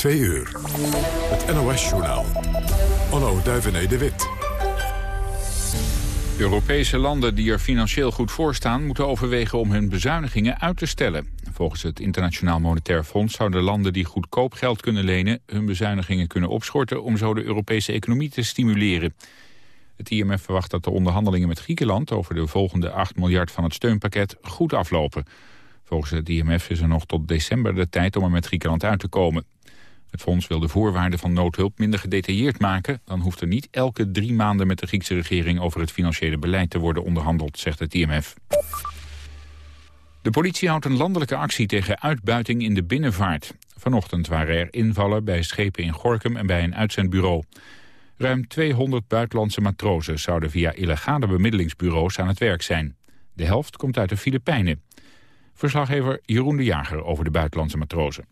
Twee uur. Het NOS-journaal. Onno Duivené de Wit. Europese landen die er financieel goed voor staan... moeten overwegen om hun bezuinigingen uit te stellen. Volgens het Internationaal Monetair Fonds zouden landen die goedkoop geld kunnen lenen... hun bezuinigingen kunnen opschorten om zo de Europese economie te stimuleren. Het IMF verwacht dat de onderhandelingen met Griekenland... over de volgende 8 miljard van het steunpakket goed aflopen. Volgens het IMF is er nog tot december de tijd om er met Griekenland uit te komen. Het fonds wil de voorwaarden van noodhulp minder gedetailleerd maken. Dan hoeft er niet elke drie maanden met de Griekse regering over het financiële beleid te worden onderhandeld, zegt het IMF. De politie houdt een landelijke actie tegen uitbuiting in de binnenvaart. Vanochtend waren er invallen bij schepen in Gorkum en bij een uitzendbureau. Ruim 200 buitenlandse matrozen zouden via illegale bemiddelingsbureaus aan het werk zijn. De helft komt uit de Filipijnen. Verslaggever Jeroen de Jager over de buitenlandse matrozen.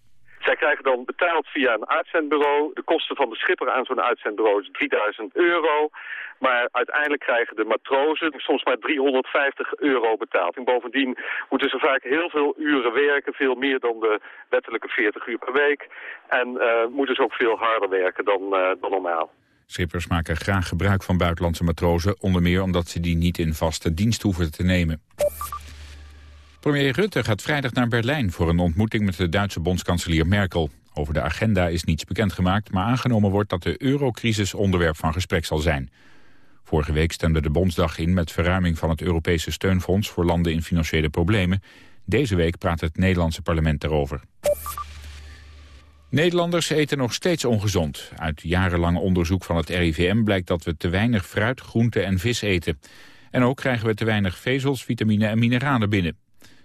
Krijgen dan betaald via een uitzendbureau. De kosten van de schipper aan zo'n uitzendbureau is 3000 euro. Maar uiteindelijk krijgen de matrozen soms maar 350 euro betaald. En bovendien moeten ze vaak heel veel uren werken. Veel meer dan de wettelijke 40 uur per week. En uh, moeten ze ook veel harder werken dan, uh, dan normaal. Schippers maken graag gebruik van buitenlandse matrozen... onder meer omdat ze die niet in vaste dienst hoeven te nemen. Premier Rutte gaat vrijdag naar Berlijn voor een ontmoeting met de Duitse bondskanselier Merkel. Over de agenda is niets bekendgemaakt, maar aangenomen wordt dat de eurocrisis onderwerp van gesprek zal zijn. Vorige week stemde de Bondsdag in met verruiming van het Europese steunfonds voor landen in financiële problemen. Deze week praat het Nederlandse parlement daarover. Nederlanders eten nog steeds ongezond. Uit jarenlang onderzoek van het RIVM blijkt dat we te weinig fruit, groente en vis eten. En ook krijgen we te weinig vezels, vitamine en mineralen binnen.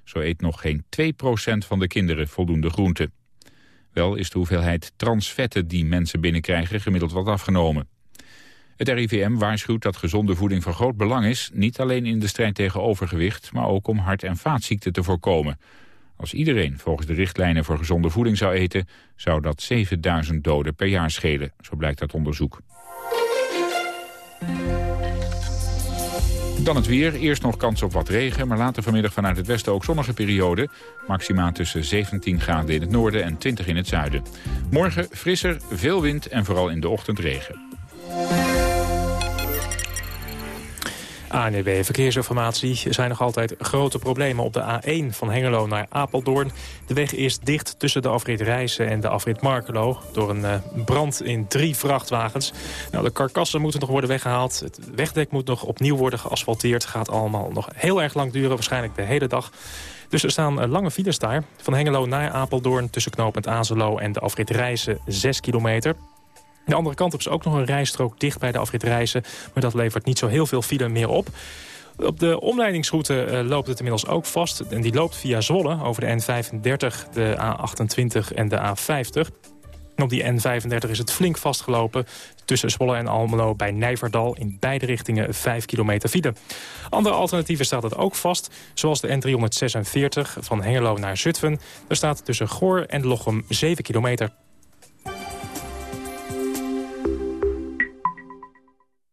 Zo eet nog geen 2% van de kinderen voldoende groente. Wel is de hoeveelheid transvetten die mensen binnenkrijgen gemiddeld wat afgenomen. Het RIVM waarschuwt dat gezonde voeding van groot belang is... niet alleen in de strijd tegen overgewicht... maar ook om hart- en vaatziekten te voorkomen. Als iedereen volgens de richtlijnen voor gezonde voeding zou eten... zou dat 7000 doden per jaar schelen, zo blijkt uit onderzoek. Dan het weer. Eerst nog kans op wat regen, maar later vanmiddag vanuit het westen ook zonnige periode. Maxima tussen 17 graden in het noorden en 20 in het zuiden. Morgen frisser, veel wind en vooral in de ochtend regen. ANEB Verkeersinformatie. Er zijn nog altijd grote problemen op de A1 van Hengelo naar Apeldoorn. De weg is dicht tussen de afrit Rijssen en de afrit Markelo... door een uh, brand in drie vrachtwagens. Nou, de karkassen moeten nog worden weggehaald. Het wegdek moet nog opnieuw worden geasfalteerd. Gaat allemaal nog heel erg lang duren, waarschijnlijk de hele dag. Dus er staan uh, lange files daar. Van Hengelo naar Apeldoorn tussen knooppunt Azelo en de afrit Rijssen 6 kilometer. De andere kant op is ook nog een rijstrook dicht bij de afrit Reizen. Maar dat levert niet zo heel veel file meer op. Op de omleidingsroute uh, loopt het inmiddels ook vast. En die loopt via Zwolle over de N35, de A28 en de A50. op die N35 is het flink vastgelopen tussen Zwolle en Almelo bij Nijverdal. In beide richtingen 5 kilometer file. Andere alternatieven staat het ook vast. Zoals de N346 van Hengelo naar Zutphen. Er staat tussen Goor en Lochem 7 kilometer.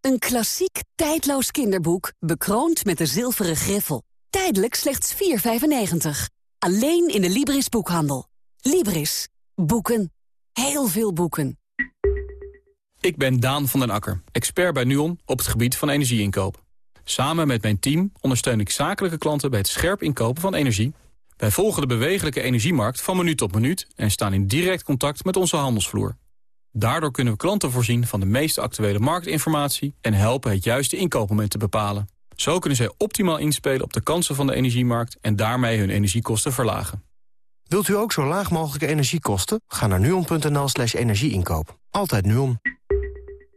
Een klassiek, tijdloos kinderboek, bekroond met de zilveren griffel. Tijdelijk slechts 4,95. Alleen in de Libris boekhandel. Libris. Boeken. Heel veel boeken. Ik ben Daan van den Akker, expert bij NUON op het gebied van energieinkoop. Samen met mijn team ondersteun ik zakelijke klanten bij het scherp inkopen van energie. Wij volgen de bewegelijke energiemarkt van minuut tot minuut... en staan in direct contact met onze handelsvloer. Daardoor kunnen we klanten voorzien van de meest actuele marktinformatie... en helpen het juiste inkoopmoment te bepalen. Zo kunnen zij optimaal inspelen op de kansen van de energiemarkt... en daarmee hun energiekosten verlagen. Wilt u ook zo laag mogelijke energiekosten? Ga naar nuon.nl slash energieinkoop. Altijd Nuon.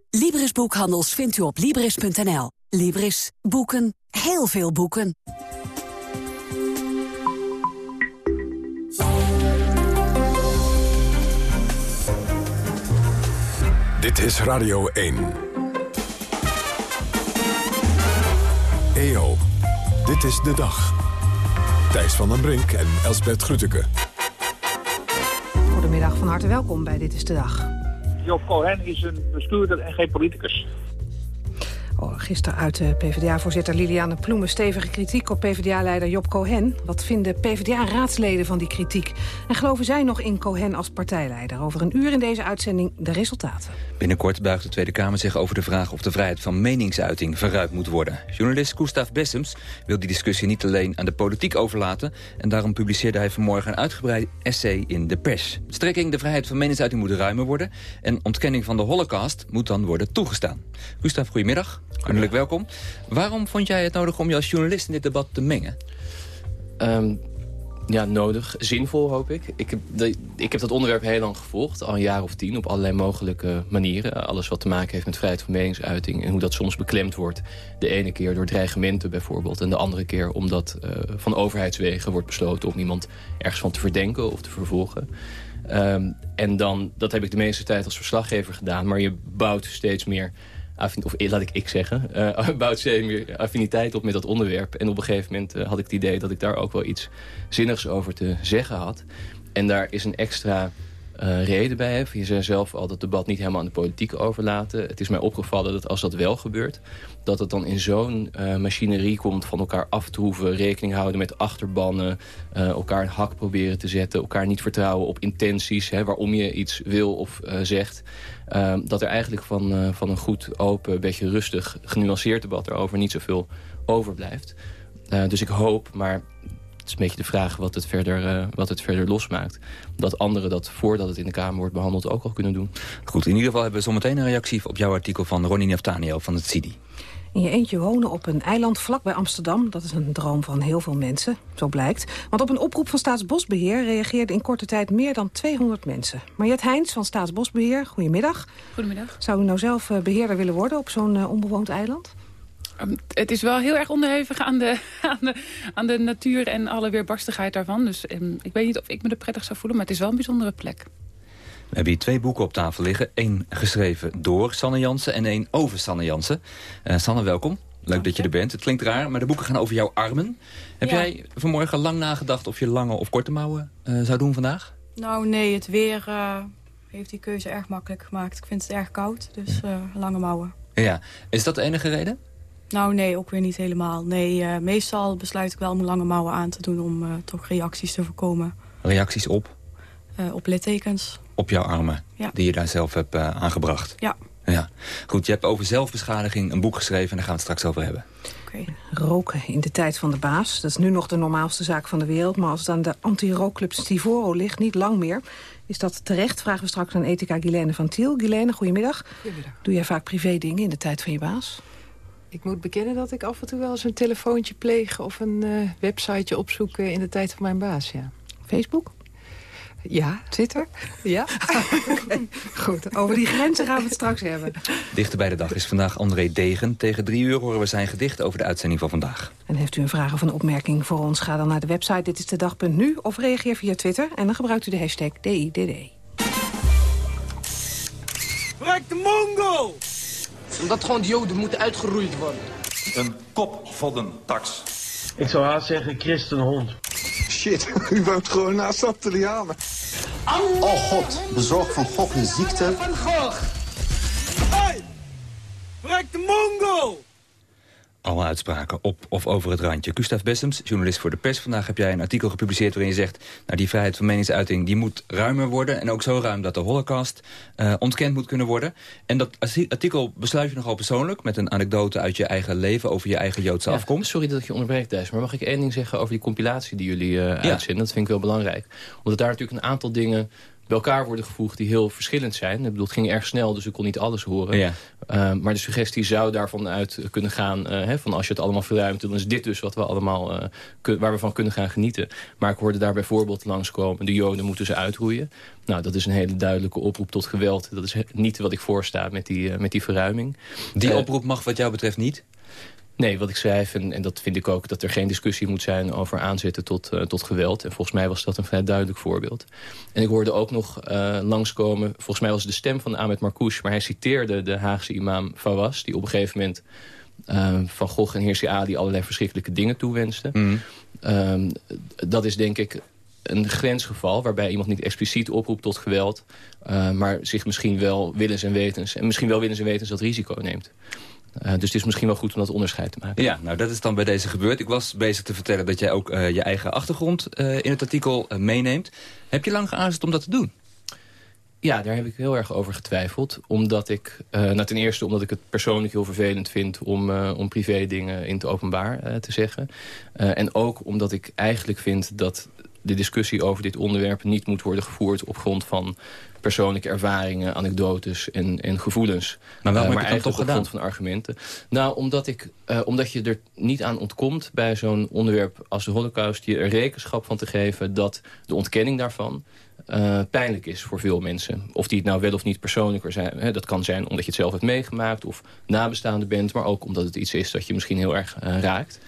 Libris Boekhandels vindt u op Libris.nl. Libris. Boeken. Heel veel boeken. Dit is Radio 1. EO, dit is de dag. Thijs van den Brink en Elsbert Grütke. Goedemiddag, van harte welkom bij Dit is de Dag. Job Cohen is een bestuurder en geen politicus. Oh, gisteren uit de PvdA-voorzitter Liliane Ploemen stevige kritiek op PvdA-leider Job Cohen. Wat vinden PvdA-raadsleden van die kritiek? En geloven zij nog in Cohen als partijleider? Over een uur in deze uitzending de resultaten. Binnenkort buigt de Tweede Kamer zich over de vraag of de vrijheid van meningsuiting verruimd moet worden. Journalist Gustav Bessems wil die discussie niet alleen aan de politiek overlaten... en daarom publiceerde hij vanmorgen een uitgebreid essay in de pers. Strekking de vrijheid van meningsuiting moet ruimer worden... en ontkenning van de holocaust moet dan worden toegestaan. Gustav, goedemiddag. Hartelijk welkom. Waarom vond jij het nodig om je als journalist in dit debat te mengen? Um, ja, nodig. Zinvol, hoop ik. Ik heb, ik heb dat onderwerp heel lang gevolgd. Al een jaar of tien, op allerlei mogelijke manieren. Alles wat te maken heeft met vrijheid van meningsuiting... en hoe dat soms beklemd wordt. De ene keer door dreigementen bijvoorbeeld... en de andere keer omdat uh, van overheidswegen wordt besloten... om iemand ergens van te verdenken of te vervolgen. Um, en dan, dat heb ik de meeste tijd als verslaggever gedaan... maar je bouwt steeds meer of laat ik ik zeggen, bouwt steeds meer affiniteit op met dat onderwerp. En op een gegeven moment uh, had ik het idee dat ik daar ook wel iets zinnigs over te zeggen had. En daar is een extra uh, reden bij heb. Je zei zelf al dat debat niet helemaal aan de politiek overlaten. Het is mij opgevallen dat als dat wel gebeurt... dat het dan in zo'n uh, machinerie komt van elkaar aftroeven... rekening houden met achterbannen... Uh, elkaar een hak proberen te zetten... elkaar niet vertrouwen op intenties... Hè, waarom je iets wil of zegt... dat er eigenlijk van, van een goed, open, beetje rustig... genuanceerd debat erover niet zoveel overblijft. dus ik hoop, maar het is een beetje de vraag wat het, verder, uh, wat het verder losmaakt. Dat anderen dat voordat het in de Kamer wordt behandeld ook al kunnen doen. Goed, in ieder geval hebben we zometeen een reactie op jouw artikel van Ronnie Neftanio van het CIDI. In je eentje wonen op een eiland vlakbij Amsterdam... dat is een droom van heel veel mensen, zo blijkt. Want op een oproep van Staatsbosbeheer... reageerden in korte tijd meer dan 200 mensen. Marjet Heijns van Staatsbosbeheer, goedemiddag. Goedemiddag. Zou u nou zelf uh, beheerder willen worden op zo'n uh, onbewoond eiland? Um, het is wel heel erg onderhevig aan de, aan, de, aan de natuur en alle weerbarstigheid daarvan. Dus um, ik weet niet of ik me er prettig zou voelen, maar het is wel een bijzondere plek. We hebben hier twee boeken op tafel liggen. Eén geschreven door Sanne Jansen en één over Sanne Jansen. Uh, Sanne, welkom. Leuk dat je er bent. Het klinkt raar, maar de boeken gaan over jouw armen. Heb ja. jij vanmorgen lang nagedacht of je lange of korte mouwen uh, zou doen vandaag? Nou nee, het weer uh, heeft die keuze erg makkelijk gemaakt. Ik vind het erg koud, dus ja. lange mouwen. Ja, is dat de enige reden? Nou, nee, ook weer niet helemaal. Nee, uh, meestal besluit ik wel om lange mouwen aan te doen... om uh, toch reacties te voorkomen. Reacties op? Uh, op littekens. Op jouw armen, ja. die je daar zelf hebt aangebracht? Ja. ja. Goed, je hebt over zelfbeschadiging een boek geschreven... en daar gaan we het straks over hebben. Okay. Roken in de tijd van de baas. Dat is nu nog de normaalste zaak van de wereld. Maar als het aan de anti-rookclub Stivoro ligt, niet lang meer... Is dat terecht? Vragen we straks aan ethica Guilaine van Tiel. Guilaine, goedemiddag. Goedemiddag. Doe jij vaak privé dingen in de tijd van je baas? Ik moet bekennen dat ik af en toe wel eens een telefoontje pleeg... of een uh, websiteje opzoeken in de tijd van mijn baas, ja. Facebook? Ja. Twitter? Ja. okay. Goed, over die grenzen gaan we het straks hebben. Dichter bij de dag is vandaag André Degen. Tegen drie uur horen we zijn gedicht over de uitzending van vandaag. En heeft u een vraag of een opmerking voor ons? Ga dan naar de website Dit is de dag.nu of reageer via Twitter. En dan gebruikt u de hashtag DIDD. Brek de Mongo! Omdat gewoon de Joden moeten uitgeroeid worden. Een kopvoddentax. Ik zou haast zeggen christenhond. Shit, u woont gewoon naast de Italianen. Oh God, bezorg van Gogh een ziekte. Van Gogh! Hey! Brek de Mongo! Alle uitspraken op of over het randje. Gustav Bessems, journalist voor de pers. Vandaag heb jij een artikel gepubliceerd waarin je zegt... Nou, die vrijheid van meningsuiting die moet ruimer worden. En ook zo ruim dat de holocaust uh, ontkend moet kunnen worden. En dat artikel besluit je nogal persoonlijk... met een anekdote uit je eigen leven over je eigen Joodse ja, afkomst. Sorry dat ik je onderbreek, Thijs. Maar mag ik één ding zeggen over die compilatie die jullie uh, uitzenden? Dat vind ik wel belangrijk. Omdat daar natuurlijk een aantal dingen bij elkaar worden gevoegd die heel verschillend zijn. Ik bedoel, het ging erg snel, dus ik kon niet alles horen. Ja. Uh, maar de suggestie zou daarvan uit kunnen gaan... Uh, hè, van als je het allemaal verruimt, dan is dit dus wat we allemaal, uh, waar we van kunnen gaan genieten. Maar ik hoorde daar bijvoorbeeld langskomen... de joden moeten ze uitroeien. Nou, dat is een hele duidelijke oproep tot geweld. Dat is niet wat ik voorsta met die, met die verruiming. Die oproep mag wat jou betreft niet? Nee, wat ik schrijf, en, en, dat vind ik ook... dat er geen discussie moet zijn over aanzetten tot, uh, tot geweld. En volgens mij was dat een vrij duidelijk voorbeeld. En ik hoorde ook nog uh, langskomen... volgens mij was het de stem van Ahmed Marcouch... maar hij citeerde de Haagse imam Fawaz... die op een gegeven moment uh, Van Gogh en Hirsi Ali... allerlei verschrikkelijke dingen toewenste. Mm. dat is denk ik een grensgeval... waarbij iemand niet expliciet oproept tot geweld... maar zich misschien wel willens en wetens... en misschien wel willens en wetens dat risico neemt. Uh, dus het is misschien wel goed om dat onderscheid te maken. Ja, nou dat is dan bij deze gebeurd. Ik was bezig te vertellen dat jij ook uh, je eigen achtergrond uh, in het artikel meeneemt. Heb je lang geaarzeld om dat te doen? Ja, daar heb ik heel erg over getwijfeld. Omdat ik, nou ten eerste omdat ik het persoonlijk heel vervelend vind... om, om privé dingen in het openbaar te zeggen. en ook omdat ik eigenlijk vind dat de discussie over dit onderwerp... niet moet worden gevoerd op grond van persoonlijke ervaringen, anekdotes en, en gevoelens. Maar waarom uh, heb je dat toch op grond van argumenten. Nou, omdat, ik, uh, omdat je er niet aan ontkomt bij zo'n onderwerp als de holocaust... je er rekenschap van te geven dat de ontkenning daarvan... Uh, pijnlijk is voor veel mensen. Of die het nou wel of niet persoonlijker zijn. Hè, dat kan zijn omdat je het zelf hebt meegemaakt of nabestaande bent. Maar ook omdat het iets is dat je misschien heel erg raakt.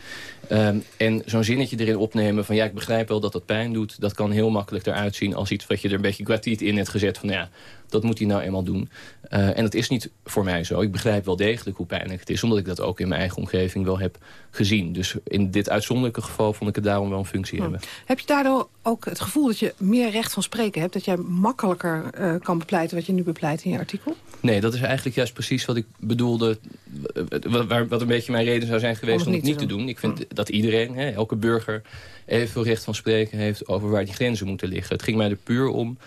Um, en zo'n zinnetje erin opnemen van ja, ik begrijp wel dat dat pijn doet. Dat kan heel makkelijk eruit zien als iets wat je er een beetje gratuit in hebt gezet. Van ja, dat moet hij nou eenmaal doen. Uh, en dat is niet voor mij zo. Ik begrijp wel degelijk hoe pijnlijk het is. Omdat ik dat ook in mijn eigen omgeving wel heb gezien. Dus in dit uitzonderlijke geval vond ik het daarom wel een functie hm. hebben. Heb je daardoor ook het gevoel dat je meer recht van spreken hebt? Dat jij makkelijker uh, kan bepleiten wat je nu bepleit in je artikel? Nee, dat is eigenlijk juist precies wat ik bedoelde. Wat, wat een beetje mijn reden zou zijn geweest om het, om het niet te doen. doen. Ik vind hm. Dat iedereen, hè, elke burger, evenveel recht van spreken heeft... over waar die grenzen moeten liggen. Het ging mij er puur om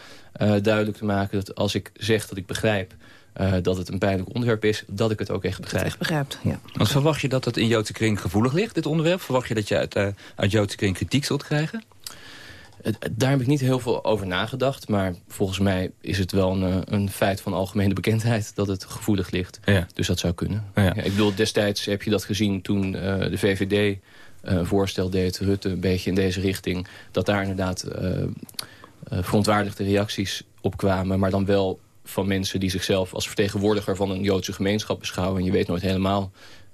uh, duidelijk te maken dat als ik zeg dat ik begrijp... Uh, dat het een pijnlijk onderwerp is, dat ik het ook echt begrijp. Echt begrijpt, ja. Want verwacht je dat het in Joodse kring gevoelig ligt, dit onderwerp? Verwacht je dat je uit, uh, uit Joodse kring kritiek zult krijgen? Daar heb ik niet heel veel over nagedacht. Maar volgens mij is het wel een, een feit van algemene bekendheid... dat het gevoelig ligt. Ja. Dus dat zou kunnen. Ja. Ja, ik bedoel, destijds heb je dat gezien toen uh, de VVD... Uh, voorstel deed, Rutte, een beetje in deze richting... dat daar inderdaad uh, verontwaardigde reacties op kwamen... maar dan wel van mensen die zichzelf als vertegenwoordiger... van een Joodse gemeenschap beschouwen. En je weet nooit helemaal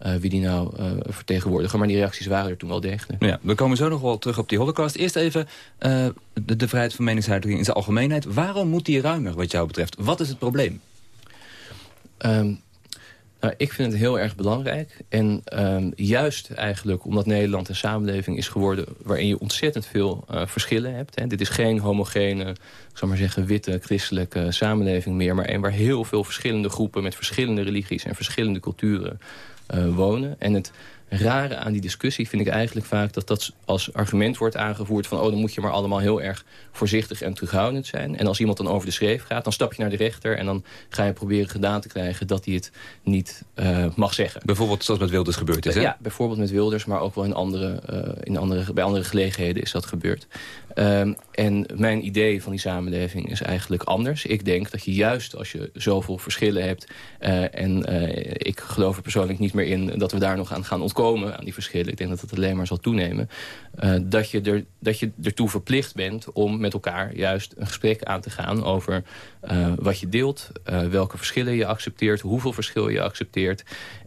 uh, wie die nou uh, vertegenwoordigen. Maar die reacties waren er toen wel degelijk. Ja, we komen zo nog wel terug op die holocaust. Eerst even uh, de, de, vrijheid van meningsuiting in zijn algemeenheid. Waarom moet die ruimer wat jou betreft? Wat is het probleem? Um, nou, ik vind het heel erg belangrijk. En um, juist eigenlijk omdat Nederland een samenleving is geworden... waarin je ontzettend veel uh, verschillen hebt. Hè. Dit is geen homogene, zal maar zeggen, witte christelijke samenleving meer... maar een waar heel veel verschillende groepen met verschillende religies... en verschillende culturen uh, wonen. En het rare aan die discussie vind ik eigenlijk vaak... dat dat als argument wordt aangevoerd van... oh, dan moet je maar allemaal heel erg voorzichtig en terughoudend zijn. En als iemand dan over de schreef gaat, dan stap je naar de rechter... en dan ga je proberen gedaan te krijgen dat hij het niet uh, mag zeggen. Bijvoorbeeld zoals met Wilders gebeurd is, hè? Ja, bijvoorbeeld met Wilders, maar ook wel in andere, uh, in andere, bij andere gelegenheden is dat gebeurd. Um, en mijn idee van die samenleving is eigenlijk anders. Ik denk dat je juist als je zoveel verschillen hebt... Uh, en uh, ik geloof er persoonlijk niet meer in dat we daar nog aan gaan ontkomen... aan die verschillen. Ik denk dat het alleen maar zal toenemen. Uh, dat, je er, dat je ertoe verplicht bent om met elkaar juist een gesprek aan te gaan... over wat je deelt, welke verschillen je accepteert... hoeveel verschil je accepteert...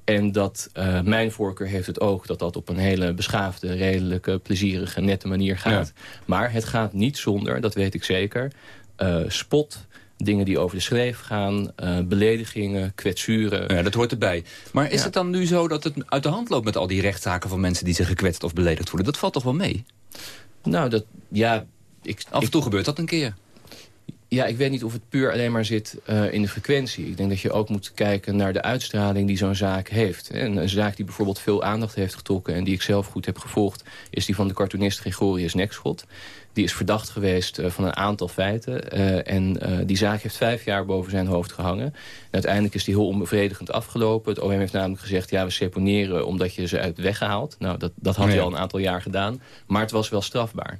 En dat uh, mijn voorkeur heeft het ook dat dat op een hele beschaafde, redelijke, plezierige, nette manier gaat. Ja. Maar het gaat niet zonder, dat weet ik zeker, uh, spot, dingen die over de schreef gaan, uh, beledigingen, kwetsuren. Ja, dat hoort erbij. Maar is ja. het dan nu zo dat het uit de hand loopt met al die rechtszaken van mensen die zich gekwetst of beledigd voelen? Dat valt toch wel mee? Nou, dat, ja... Ik, Af en toe gebeurt dat een keer. Ja, ik weet niet of het puur alleen maar zit uh, in de frequentie. Ik denk dat je ook moet kijken naar de uitstraling die zo'n zaak heeft. En een zaak die bijvoorbeeld veel aandacht heeft getrokken... en die ik zelf goed heb gevolgd... is die van de cartoonist Gregorius Nekschot. Die is verdacht geweest uh, van een aantal feiten. Uh, en die zaak heeft vijf jaar boven zijn hoofd gehangen. En uiteindelijk is die heel onbevredigend afgelopen. Het OM heeft namelijk gezegd... ja, we seponeren omdat je ze uit de weg gehaald. Nou, dat, dat had hij al een aantal jaar gedaan. Maar het was wel strafbaar.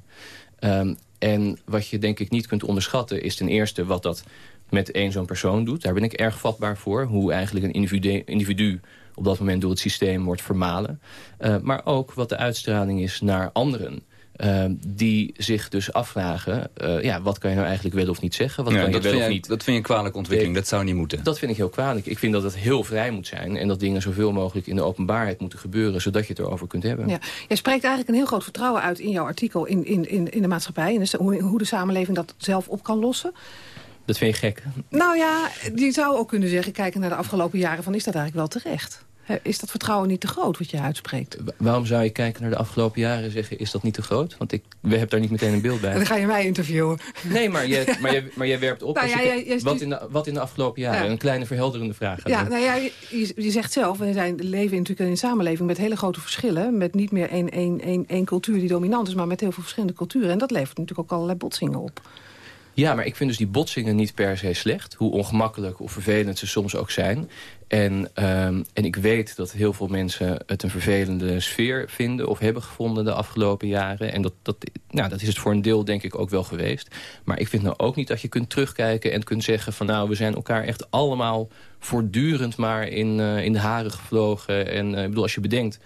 Um, en wat je denk ik niet kunt onderschatten... is ten eerste wat dat met één zo'n persoon doet. Daar ben ik erg vatbaar voor. Hoe eigenlijk een individu, individu op dat moment door het systeem wordt vermalen. Uh, maar ook wat de uitstraling is naar anderen. Uh, die zich dus afvragen, uh, ja, wat kan je nou eigenlijk wel of niet zeggen? Wat ja, kan je dat, wel vind of jij, niet? dat vind je een kwalijke ontwikkeling, dat zou niet moeten. Dat vind ik heel kwalijk. Ik vind dat het heel vrij moet zijn... en dat dingen zoveel mogelijk in de openbaarheid moeten gebeuren... zodat je het erover kunt hebben. Ja. Jij spreekt eigenlijk een heel groot vertrouwen uit in jouw artikel... in, in, in, in de maatschappij en dus hoe, hoe de samenleving dat zelf op kan lossen. Dat vind je gek? Nou ja, je zou ook kunnen zeggen... kijken naar de afgelopen jaren van is dat eigenlijk wel terecht? Is dat vertrouwen niet te groot wat je uitspreekt? Waarom zou je kijken naar de afgelopen jaren en zeggen... is dat niet te groot? Want ik we hebben daar niet meteen een beeld bij. Dan ga je mij interviewen. Nee, maar je, maar je, maar je werpt op. Nou, als ja, je, jij- jij wat, in de, wat in de afgelopen jaren? Ja. Een kleine verhelderende vraag. Ja, nou ja, je, je zegt zelf, we zijn, leven natuurlijk in een samenleving met hele grote verschillen. Met niet meer één, één, één, één cultuur die dominant is, maar met heel veel verschillende culturen. En dat levert natuurlijk ook allerlei botsingen op. Ja, maar ik vind dus die botsingen niet per se slecht. Hoe ongemakkelijk of vervelend ze soms ook zijn. En, ehm, en ik weet dat heel veel mensen het een vervelende sfeer vinden... of hebben gevonden de afgelopen jaren. En dat, dat, nou, dat is het voor een deel denk ik ook wel geweest. Maar ik vind nou ook niet dat je kunt terugkijken en kunt zeggen... van nou, we zijn elkaar echt allemaal voortdurend maar in, eh, in de haren gevlogen. En eh, ik bedoel, als je bedenkt...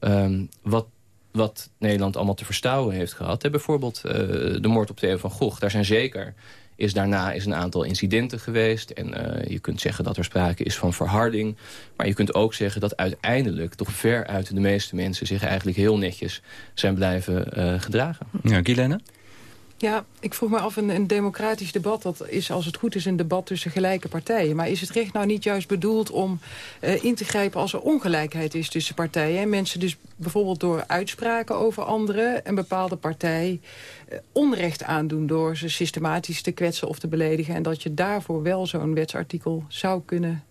ehm, wat wat Nederland allemaal te verstouwen heeft gehad. Hè, bijvoorbeeld eh, de moord op Theo van Gogh. Daar zijn zeker is daarna is een aantal incidenten geweest. En eh, je kunt zeggen dat er sprake is van verharding. Maar je kunt ook zeggen dat uiteindelijk... toch ver uit de meeste mensen zich eigenlijk heel netjes zijn blijven eh, gedragen. Ja? Ja, ik vroeg me af, een, een democratisch debat... dat is als het goed is een debat tussen gelijke partijen. Maar is het recht nou niet juist bedoeld om eh, in te grijpen... als er ongelijkheid is tussen partijen? En mensen dus bijvoorbeeld door uitspraken over anderen... een bepaalde partij eh, onrecht aandoen... door ze systematisch te kwetsen of te beledigen... en dat je daarvoor wel zo'n wetsartikel zou kunnen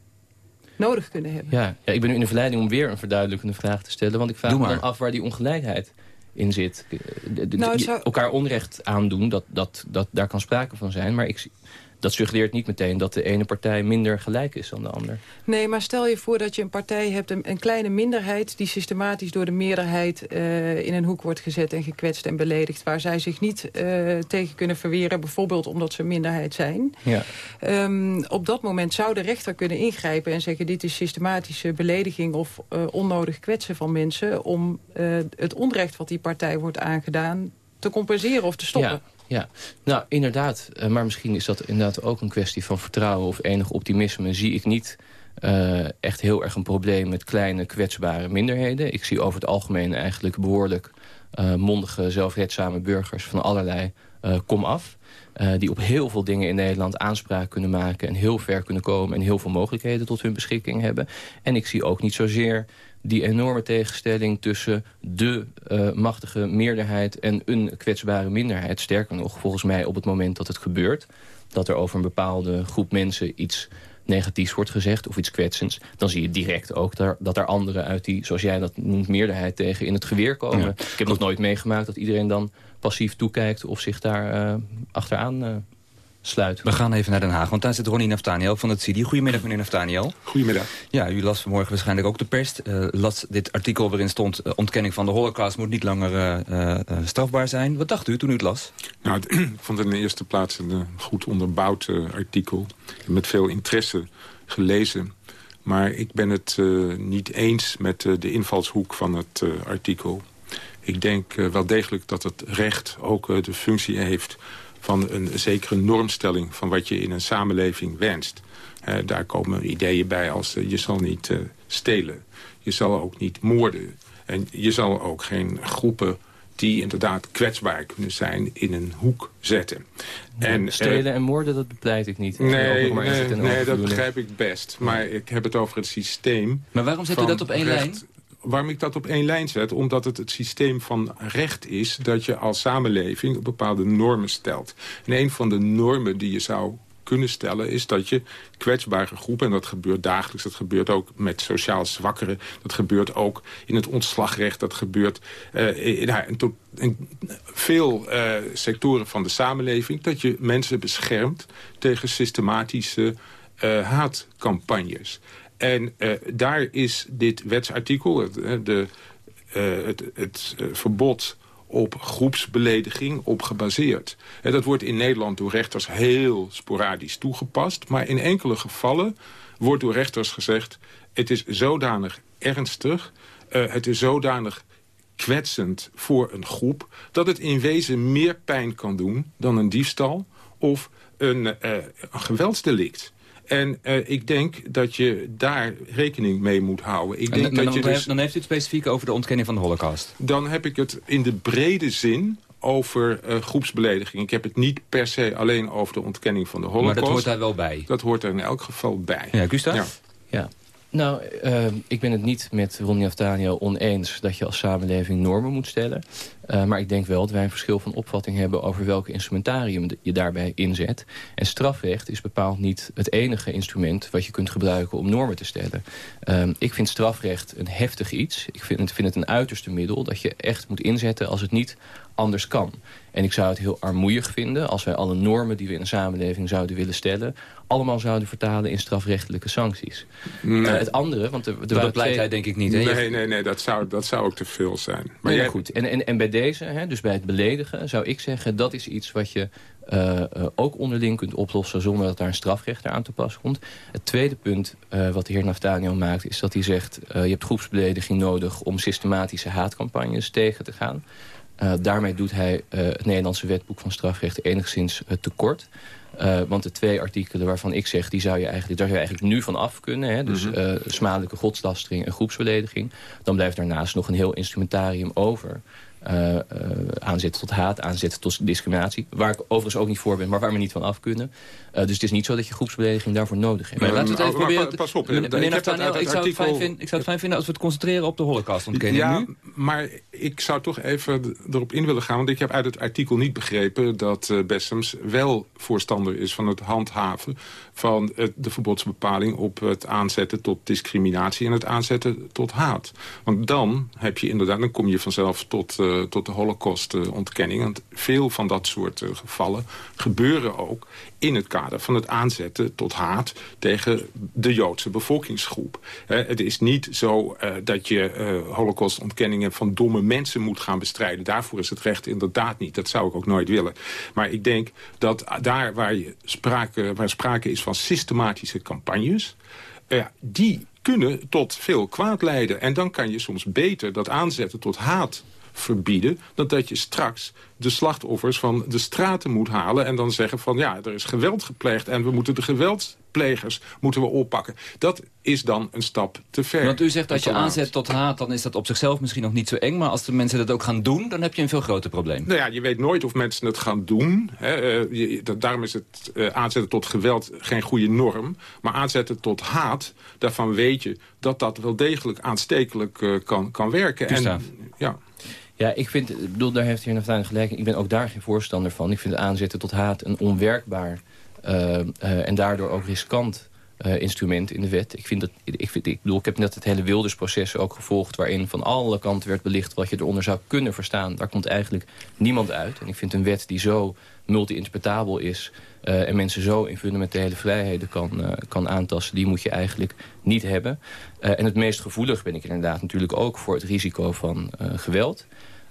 nodig kunnen hebben. Ja, ja, ik ben nu in de verleiding om weer een verduidelijkende vraag te stellen. Want ik vraag me dan af waar die ongelijkheid in zit. Eh, de- de- Nou, zou- Elkaar onrecht aandoen, dat, dat, dat, daar kan sprake van zijn. Maar ik, zie- dat suggereert niet meteen dat de ene partij minder gelijk is dan de ander. Nee, maar stel je voor dat je een partij hebt, een, een kleine minderheid... die systematisch door de meerderheid eh, in een hoek wordt gezet en gekwetst en beledigd... waar zij zich niet eh, tegen kunnen verweren, bijvoorbeeld omdat ze een minderheid zijn. Ja. Ehm, op dat moment zou de rechter kunnen ingrijpen en zeggen... dit is systematische belediging of eh, onnodig kwetsen van mensen... om het onrecht wat die partij wordt aangedaan te compenseren of te stoppen. Ja, ja. nou inderdaad. eh, maar misschien is dat inderdaad ook een kwestie van vertrouwen of enig optimisme. Zie ik niet eh, echt heel erg een probleem met kleine kwetsbare minderheden. Ik zie over het algemeen eigenlijk behoorlijk eh, mondige, zelfredzame burgers van allerlei eh kom af. die op heel veel dingen in Nederland aanspraak kunnen maken... en heel ver kunnen komen en heel veel mogelijkheden tot hun beschikking hebben. En ik zie ook niet zozeer die enorme tegenstelling tussen de eh, machtige meerderheid en een kwetsbare minderheid. Sterker nog, volgens mij op het moment dat het gebeurt... dat er over een bepaalde groep mensen iets negatiefs wordt gezegd of iets kwetsends... dan zie je direct ook daar, dat er anderen uit die, zoals jij dat noemt, meerderheid tegen in het geweer komen. Ja. Ik heb nog nooit meegemaakt dat iedereen dan passief toekijkt of zich daar eh, achteraan eh, sluit. We gaan even naar Den Haag, want daar zit Ronnie Naftaniel van het CIDI. Goedemiddag, meneer Naftaniel. Goedemiddag. Ja, u las vanmorgen waarschijnlijk ook de pers. eh, las dit artikel waarin stond... eh, ontkenning van de holocaust moet niet langer eh, eh, eh, strafbaar zijn. Wat dacht u toen u het las? Nou, het- ik vond het in de eerste plaats een goed onderbouwd eh, artikel. Met veel interesse gelezen. Maar ik ben het eh, niet eens met de invalshoek van het eh, artikel. Ik denk wel degelijk dat het recht ook de functie heeft... van een zekere normstelling van wat je in een samenleving wenst. Eh, daar komen ideeën bij als eh, je zal niet eh, stelen. Je zal ook niet moorden. En je zal ook geen groepen die inderdaad kwetsbaar kunnen zijn in een hoek zetten. En, Stelen en moorden, dat bepleit ik niet. Nee, nee, dat begrijp ik best. Maar ik heb het over het systeem. Maar waarom zet u van dat op één recht- lijn? Waarom ik dat op één lijn zet? Omdat het het systeem van recht is dat je als samenleving bepaalde normen stelt. En een van de normen die je zou kunnen stellen... is dat je kwetsbare groepen, en dat gebeurt dagelijks... dat gebeurt ook met sociaal zwakkeren... dat gebeurt ook in het ontslagrecht... dat gebeurt uh, in, in, veel uh, sectoren van de samenleving... dat je mensen beschermt tegen systematische uh, haatcampagnes. En daar is dit wetsartikel, het, de, het, het verbod op groepsbelediging op gebaseerd. En dat wordt in Nederland door rechters heel sporadisch toegepast. Maar in enkele gevallen wordt door rechters gezegd... het is zodanig ernstig, het is zodanig kwetsend voor een groep... dat het in wezen meer pijn kan doen dan een diefstal of een, een geweldsdelict. En uh, ik denk dat je daar rekening mee moet houden. Ik denk en, dat dan, je dus, dan heeft u het specifiek over de ontkenning van de holocaust. Dan heb ik het in de brede zin over uh, groepsbelediging. Ik heb het niet per se alleen over de ontkenning van de holocaust. Maar dat hoort daar wel bij? Dat hoort er in elk geval bij. Ja, Gustav? Ja. ja. Nou, uh, ik ben het niet met Ronnie Aftanio oneens... dat je als samenleving normen moet stellen. Uh, maar ik denk wel dat wij een verschil van opvatting hebben... over welk instrumentarium je daarbij inzet. En strafrecht is bepaald niet het enige instrument... wat je kunt gebruiken om normen te stellen. Uh, ik vind strafrecht een heftig iets. Ik vind het, vind het een uiterste middel dat je echt moet inzetten... als het niet anders kan. En ik zou het heel armoeig vinden als wij alle normen die we in een samenleving zouden willen stellen... allemaal zouden vertalen in strafrechtelijke sancties. Nee. Uh, het andere, want er, er dat pleit hij denk ik niet. Hè? Nee, nee, nee, dat zou, dat zou ook te veel zijn. Maar nee, jij... goed. En, en, en bij deze, hè, dus bij het beledigen, zou ik zeggen... dat is iets wat je uh, uh, ook onderling kunt oplossen... zonder dat daar een strafrechter aan te pas komt. Het tweede punt uh, wat de heer Naftaniel maakt... is dat hij zegt, je hebt groepsbelediging nodig... om systematische haatcampagnes tegen te gaan... Uh, daarmee doet hij uh, het Nederlandse wetboek van strafrecht enigszins uh, tekort. want de twee artikelen waarvan ik zeg, die zou je eigenlijk, daar zou je eigenlijk nu van af kunnen. Hè? Dus mm -hmm. smadelijke godslastering en groepsbelediging. Dan blijft daarnaast nog een heel instrumentarium over. Uh, uh, aanzetten tot haat, aanzetten tot discriminatie. Waar ik overigens ook niet voor ben, maar waar we niet van af kunnen. Uh, dus het is niet zo dat je groepsbelediging daarvoor nodig hebt. Maar, maar laten we het even proberen. Pas op, meneer, ik, meneer Nathaniel, ik, zou het artikel... fijn vinden, ik zou het fijn vinden als we het concentreren op de holocaust ontkennen Ja, nu. maar ik zou toch even erop in willen gaan. Want ik heb uit het artikel niet begrepen dat uh, Bessems wel voorstander is van het handhaven van het, de verbodsbepaling op het aanzetten tot discriminatie en het aanzetten tot haat. Want dan heb je inderdaad, dan kom je vanzelf tot, uh, tot de holocaust uh, ontkenning. Want veel van dat soort uh, gevallen gebeuren ook in het kader van het aanzetten tot haat tegen de Joodse bevolkingsgroep. Het is niet zo uh, dat je holocaustontkenningen van domme mensen moet gaan bestrijden. Daarvoor is het recht inderdaad niet. Dat zou ik ook nooit willen. Maar ik denk dat daar waar, je sprake, waar sprake is van systematische campagnes... die kunnen tot veel kwaad leiden. En dan kan je soms beter dat aanzetten tot haat verbieden... dan dat je straks de slachtoffers van de straten moet halen... en dan zeggen van ja, er is geweld gepleegd... en we moeten de geweldplegers moeten we oppakken. Dat is dan een stap te ver. Want u zegt als je aanzet tot haat... dan is dat op zichzelf misschien nog niet zo eng... maar als de mensen dat ook gaan doen, dan heb je een veel groter probleem. Nou ja, je weet nooit of mensen het gaan doen. Hè. Uh, je, dat, daarom is het uh, aanzetten tot geweld geen goede norm. Maar aanzetten tot haat, daarvan weet je... dat dat wel degelijk aanstekelijk uh, kan, kan werken. En, ja. Ja, ik vind, ik bedoel, daar heeft heer Naftijn gelijk. Ik ben ook daar geen voorstander van. Ik vind het aanzetten tot haat een onwerkbaar uh, uh, en daardoor ook riskant uh, instrument in de wet. Ik, vind dat, ik, vind, ik bedoel, ik heb net het hele Wildersproces ook gevolgd... waarin van alle kanten werd belicht wat je eronder zou kunnen verstaan. Daar komt eigenlijk niemand uit. En ik vind een wet die zo multi-interpretabel is... En mensen zo in fundamentele vrijheden kan, uh, kan aantasten... die moet je eigenlijk niet hebben. En het meest gevoelig ben ik inderdaad natuurlijk ook... voor het risico van geweld...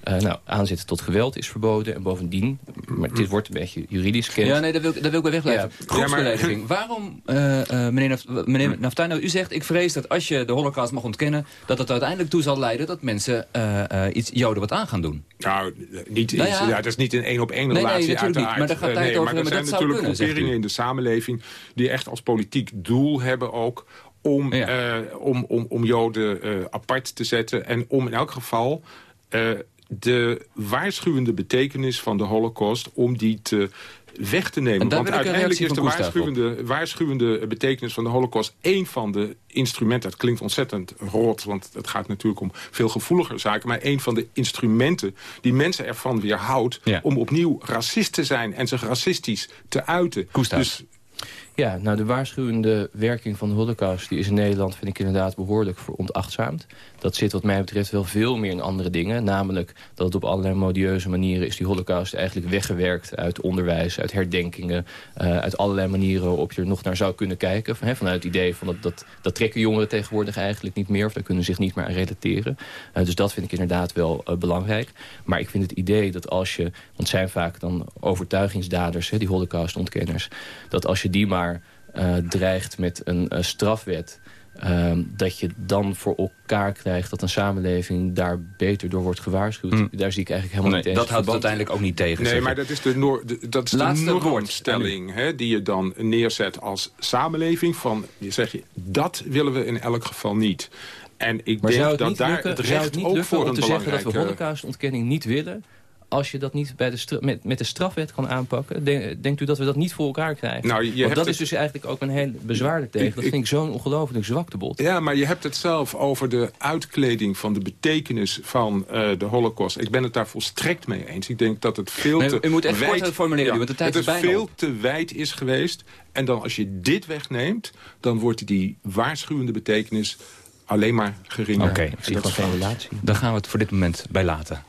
Uh, nou, aanzetten tot geweld is verboden. En bovendien, maar dit wordt een beetje juridisch gekend. Ja, nee, daar wil, daar wil ik bij wegblijven. Ja. Groepsbelediging. Ja, maar... Waarom, uh, uh, meneer, Naf meneer Naftano, u zegt... ik vrees dat als je de holocaust mag ontkennen... dat het uiteindelijk toe zal leiden dat mensen iets Joden wat aan gaan doen. Nou, niet nou ja. ja, dat is niet een één op één relatie nee, nee, uiteraard. Niet, maar daar gaat tijd nee, over. Maar er zijn dat natuurlijk kunnen, groeperingen in de samenleving... die echt als politiek doel hebben ook om, ja. uh, om, om, om Joden uh, apart te zetten. En om in elk geval uh, de waarschuwende betekenis van de holocaust... om die te weg te nemen. Want uiteindelijk is de waarschuwende, waarschuwende betekenis van de holocaust... één van de instrumenten, het klinkt ontzettend rot... want het gaat natuurlijk om veel gevoeliger zaken... maar één van de instrumenten die mensen ervan weerhoudt... om opnieuw racist te zijn en zich racistisch te uiten. Dus Ja, nou de waarschuwende werking van de holocaust... die is in Nederland, vind ik inderdaad, behoorlijk verontachtzaamd. Dat zit wat mij betreft wel veel meer in andere dingen. Namelijk dat het op allerlei modieuze manieren is die holocaust eigenlijk weggewerkt... uit onderwijs, uit herdenkingen, eh, uit allerlei manieren waarop je er nog naar zou kunnen kijken. Hè, vanuit het idee van dat, dat, dat trekken jongeren tegenwoordig eigenlijk niet meer... of daar kunnen zich niet meer aan relateren. Eh, dus dat vind ik inderdaad wel eh, belangrijk. Maar ik vind het idee dat als je... want het zijn vaak dan overtuigingsdaders, hè, die holocaustontkenners... dat als je die maar dreigt met een eh, strafwet... ehm, dat je dan voor elkaar krijgt dat een samenleving daar beter door wordt gewaarschuwd. Daar zie ik eigenlijk helemaal Nee, niet eens. dat houdt uiteindelijk ook niet tegen. Nee, maar dat is de, noor, de- dat is de Laatste normstelling hè, die je dan neerzet als samenleving. Van, je zeg je, dat willen we in elk geval niet. En ik Maar zou denk het dat niet daar lukken, het zou recht het niet ook lukken voor om een te zeggen dat we belangrijke... holocaustontkenning niet willen... als je dat niet bij de stra- met, met de strafwet kan aanpakken? De- denkt u dat we dat niet voor elkaar krijgen? Nou, je Want hebt dat het- is dus eigenlijk ook een hele bezwaar tegen. Dat Ik- vind ik zo'n ongelooflijk zwaktebod. Ja, maar je hebt het zelf over de uitkleding van de betekenis van eh, de holocaust. Ik ben het daar volstrekt mee eens. Ik denk dat het veel Nee, te u moet echt wijd... kort formuleren, want de tijd het is bijna veel op. te wijd is geweest. En dan als je dit wegneemt, dan wordt die waarschuwende betekenis alleen maar geringer. Oké, En dat is fout. Dan gaan we het voor dit moment bij laten.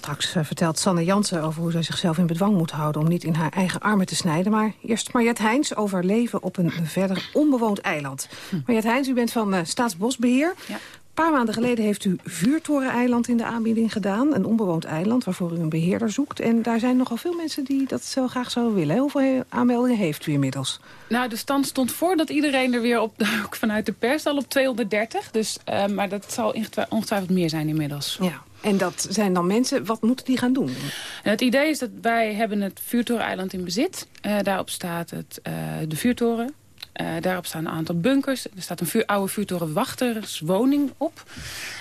Straks eh, vertelt Sanne Jansen over hoe zij zichzelf in bedwang moet houden... om niet in haar eigen armen te snijden. Maar eerst Mariette Heijns over leven op een verder onbewoond eiland. Mariette Heijns, u bent van eh, Staatsbosbeheer. Een paar maanden geleden heeft u Vuurtoren-eiland in de aanbieding gedaan. Een onbewoond eiland waarvoor u een beheerder zoekt. En daar zijn nogal veel mensen die dat zo graag zouden willen. Hoeveel aanmeldingen heeft u inmiddels? Nou, de stand stond voor dat iedereen er weer op, ook vanuit de pers al op 230. Dus, eh, maar dat zal ongetwij- ongetwijfeld meer zijn inmiddels. Ja. En dat zijn dan mensen, wat moeten die gaan doen? En het idee is dat wij hebben het vuurtoreneiland in bezit. Eh daarop staat het, eh, de vuurtoren. Eh, daarop staan een aantal bunkers. Er staat een vuur, oude vuurtorenwachterswoning op.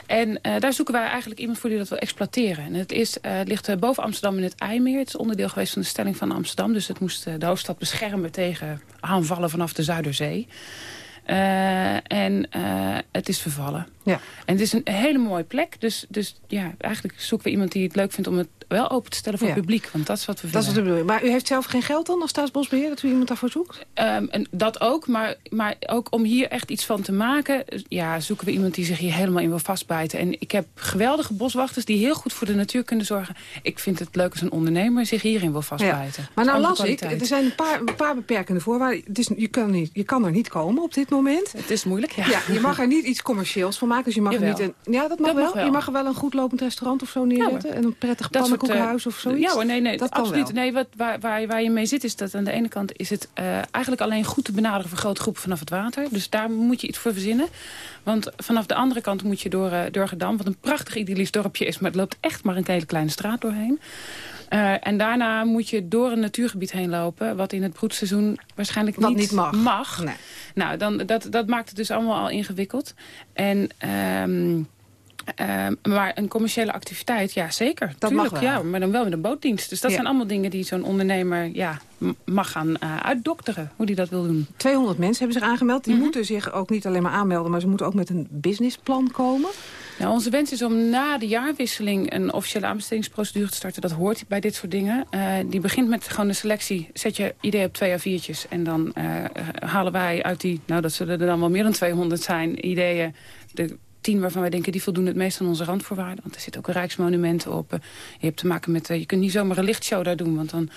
En daar zoeken wij eigenlijk iemand voor die dat wil exploiteren. En het, is, het ligt boven Amsterdam in het IJmeer. Het is onderdeel geweest van de stelling van Amsterdam. Dus het moest de hoofdstad beschermen tegen aanvallen vanaf de Zuiderzee. En het is vervallen. Ja. En het is een hele mooie plek. Dus, dus ja, eigenlijk zoeken we iemand die het leuk vindt om het wel open te stellen voor Ja. het publiek. Want dat is wat we Dat is willen. wat de bedoeling. Maar u heeft zelf geen geld dan als staatsbosbeheer... dat u iemand daarvoor zoekt? Ehm, en dat ook, maar, maar ook om hier echt iets van te maken... ja, zoeken we iemand die zich hier helemaal in wil vastbijten. En ik heb geweldige boswachters die heel goed voor de natuur kunnen zorgen. Ik vind het leuk als een ondernemer zich hierin wil vastbijten. Maar nou las ik, er zijn een paar, een paar beperkende voorwaarden. Het is, je, kan niet, je kan er niet komen op dit moment. Het is moeilijk, ja. je mag er niet iets commercieels van maken. Dus je mag er Jawel. niet een, ja, dat mag, Dat wel. mag wel. Je mag er wel een goed lopend restaurant of zo neerzetten. en een prettig Dat soort, pannenkoekenhuis eh, of zoiets. Ja hoor, nee, nee, dat kan absoluut. wel. Nee, wat, waar, waar, waar je mee zit is dat aan de ene kant is het eh, eigenlijk alleen goed te benaderen voor grote groepen vanaf het water. Dus daar moet je iets voor verzinnen. Want vanaf de andere kant moet je door uh, Durgedam, wat een prachtig idyllisch dorpje is, maar het loopt echt maar een hele kleine straat doorheen. Uh, en daarna moet je door een natuurgebied heen lopen... wat in het broedseizoen waarschijnlijk Wat niet, niet mag. Nee. Nou, dan, dat, dat maakt het dus allemaal al ingewikkeld. En... Um, uh, maar een commerciële activiteit, ja zeker. Dat tuurlijk, mag wel. Ja, maar dan wel met een bootdienst. Dus dat Ja. zijn allemaal dingen die zo'n ondernemer ja, mag gaan uh, uitdokteren. Hoe die dat wil doen. 200 mensen hebben zich aangemeld. Mhm. Die moeten zich ook niet alleen maar aanmelden... maar ze moeten ook met een businessplan komen. Nou, onze wens is om na de jaarwisseling een officiële aanbestedingsprocedure te starten. Dat hoort bij dit soort dingen. Uh, die begint met gewoon een selectie. Zet je idee op twee A4'tjes. En dan uh, halen wij uit die, nou dat zullen er dan wel meer dan 200 zijn, ideeën... De, tien waarvan wij denken die voldoen het meest aan onze randvoorwaarden. Want er zitten ook rijksmonumenten op. Uh, je hebt te maken met, je kunt niet zomaar een lichtshow daar doen, want dan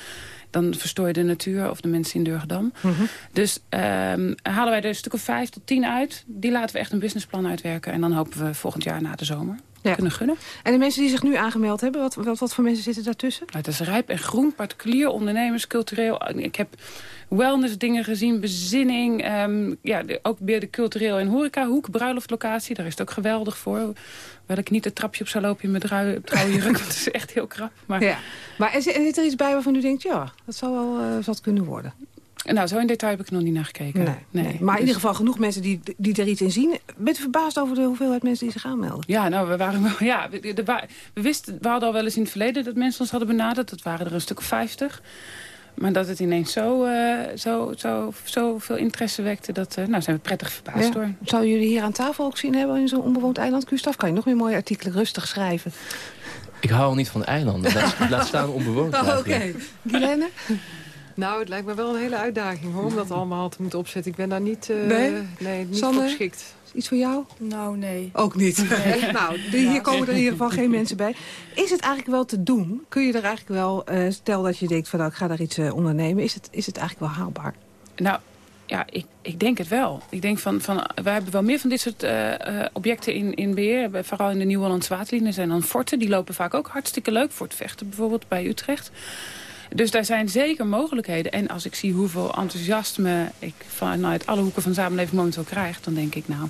dan verstoor je de natuur of de mensen in Durgedam. Mhm. Mm -hmm. Dus um, halen wij er een stuk of vijf tot tien uit. Die laten we echt een businessplan uitwerken. En dan hopen we volgend jaar na de zomer ja. kunnen gunnen. En de mensen die zich nu aangemeld hebben, wat, wat, wat voor mensen zitten daartussen? Nou, het is rijp en groen, particulier, ondernemers, cultureel. Ik heb wellness dingen gezien, bezinning. Um, ja, de, ook weer de cultureel en horecahoek, bruiloftlocatie. Daar is het ook geweldig voor. Waar ik niet het trapje op zou lopen in mijn trouwe jurk. want het is echt heel krap. Maar, ja. maar is, is er iets bij waarvan u denkt, ja, dat zou wel uh, wat kunnen worden? Nou, zo in detail heb ik nog niet naar gekeken. Nee, nee. nee. Maar in ieder geval genoeg mensen die, die er iets in zien. Bent u verbaasd over de hoeveelheid mensen die zich aanmelden? Ja, nou, we waren wel... Ja, we, de, we, wisten, we hadden al wel eens in het verleden dat mensen ons hadden benaderd. Dat waren er een stuk of vijftig. Maar dat het ineens zo, uh, zo, zo, zo veel interesse wekte, dat uh, nou, zijn we prettig verbaasd door. Zou jullie hier aan tafel ook zien hebben in zo'n onbewoond eiland? Gustaf, kan je nog weer mooie artikelen rustig schrijven? Ik hou al niet van eilanden. Laat, laat staan onbewoond. Oh, Oké. Okay. Nou, het lijkt me wel een hele uitdaging hoor, om dat allemaal te moeten opzetten. Ik ben daar niet, uh, nee? Nee, niet Sanne? voor geschikt. Iets voor jou? Nou, nee. Ook niet. Nee. nou, hier komen er in ieder geval geen mensen bij. Is het eigenlijk wel te doen? Kun je er eigenlijk wel, uh, stel dat je denkt van nou, ik ga daar iets uh, ondernemen. Is het, is het eigenlijk wel haalbaar? Nou, ja, ik, ik denk het wel. Ik denk van, van wij hebben wel meer van dit soort uh, objecten in, in beheer. Vooral in de Nieuw-Hollandse waterlijnen zijn dan forten. Die lopen vaak ook hartstikke leuk. Fort Vechten bijvoorbeeld bij Utrecht. Dus daar zijn zeker mogelijkheden. En als ik zie hoeveel enthousiasme ik vanuit alle hoeken van de samenleving momenteel krijg... dan denk ik, nou,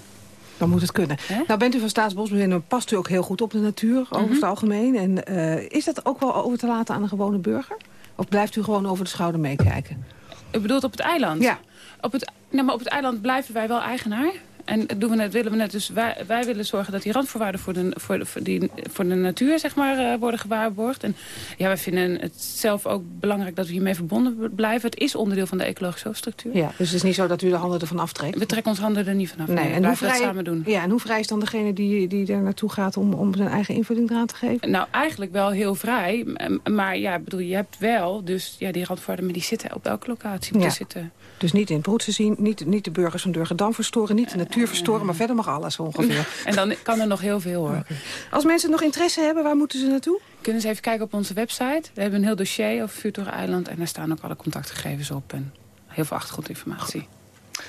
dan moet het kunnen. He? Nou bent u van Staatsbosbeheer, past u ook heel goed op de natuur over mm -hmm. het algemeen. En uh, is dat ook wel over te laten aan een gewone burger? Of blijft u gewoon over de schouder meekijken? U bedoelt op het eiland? Ja. Op het, nou, maar op het eiland blijven wij wel eigenaar. En doen we net, willen we net dus wij, wij willen zorgen dat die randvoorwaarden voor de, voor de, voor die, voor de natuur zeg maar, uh, worden gewaarborgd. En ja, wij vinden het zelf ook belangrijk dat we hiermee verbonden blijven. Het is onderdeel van de ecologische hoofdstructuur. Ja, dus het is niet zo dat u de handen ervan aftrekt? We trekken ons handen er niet vanaf. Nee, nee en hoe vrij, dat samen doen. Ja, en hoe vrij is dan degene die, die er naartoe gaat om, om zijn eigen invulling eraan te geven? Nou, eigenlijk wel heel vrij. Maar ja, bedoel, je hebt wel, dus ja, die randvoorwaarden, maar die zitten op elke locatie. Ja. Zitten. Dus niet in het zien, niet, niet de burgers van Durgedam verstoren, niet de natuur verstoren, maar verder mag alles ongeveer. en dan kan er nog heel veel hoor. Okay. Als mensen nog interesse hebben, waar moeten ze naartoe? Kunnen ze even kijken op onze website. We hebben een heel dossier over Vuurtoren-eiland en daar staan ook alle contactgegevens op en heel veel achtergrondinformatie.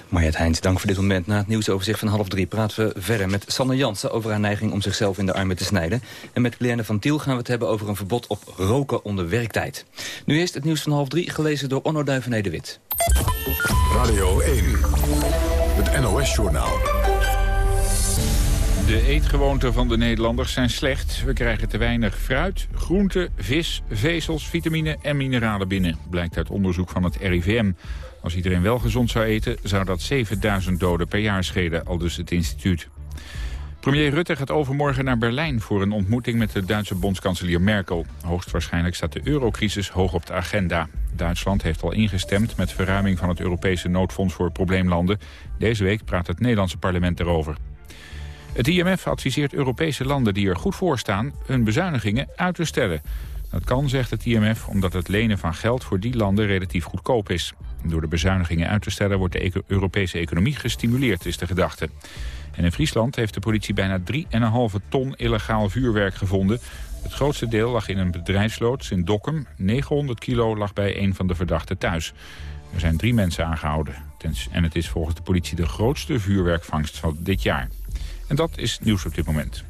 Mariette Heijns, dank voor dit moment. Na het nieuwsoverzicht van half drie praten we verder met Sanne Jansen... over haar neiging om zichzelf in de armen te snijden. En met Liane van Tiel gaan we het hebben over een verbod op roken onder werktijd. Nu eerst het nieuws van half drie, gelezen door Onno Duivenede-Wit. Radio 1, het NOS-journaal. De eetgewoonten van de Nederlanders zijn slecht. We krijgen te weinig fruit, groente, vis, vezels, vitamine en mineralen binnen. Blijkt uit onderzoek van het RIVM. Als iedereen wel gezond zou eten, zou dat 7000 doden per jaar schelen, al dus het instituut. Premier Rutte gaat overmorgen naar Berlijn voor een ontmoeting met de Duitse bondskanselier Merkel. Hoogstwaarschijnlijk staat de eurocrisis hoog op de agenda. Duitsland heeft al ingestemd met verruiming van het Europese noodfonds voor probleemlanden. Deze week praat het Nederlandse parlement erover. Het IMF adviseert Europese landen die er goed voor staan hun bezuinigingen uit te stellen. Dat kan, zegt het IMF, omdat het lenen van geld voor die landen relatief goedkoop is. Door de bezuinigingen uit te stellen wordt de Europese economie gestimuleerd, is de gedachte. En in Friesland heeft de politie bijna 3,5 ton illegaal vuurwerk gevonden. Het grootste deel lag in een bedrijfsloods in Dokkum. 900 kilo lag bij een van de verdachten thuis. Er zijn drie mensen aangehouden. En het is volgens de politie de grootste vuurwerkvangst van dit jaar. En dat is nieuws op dit moment.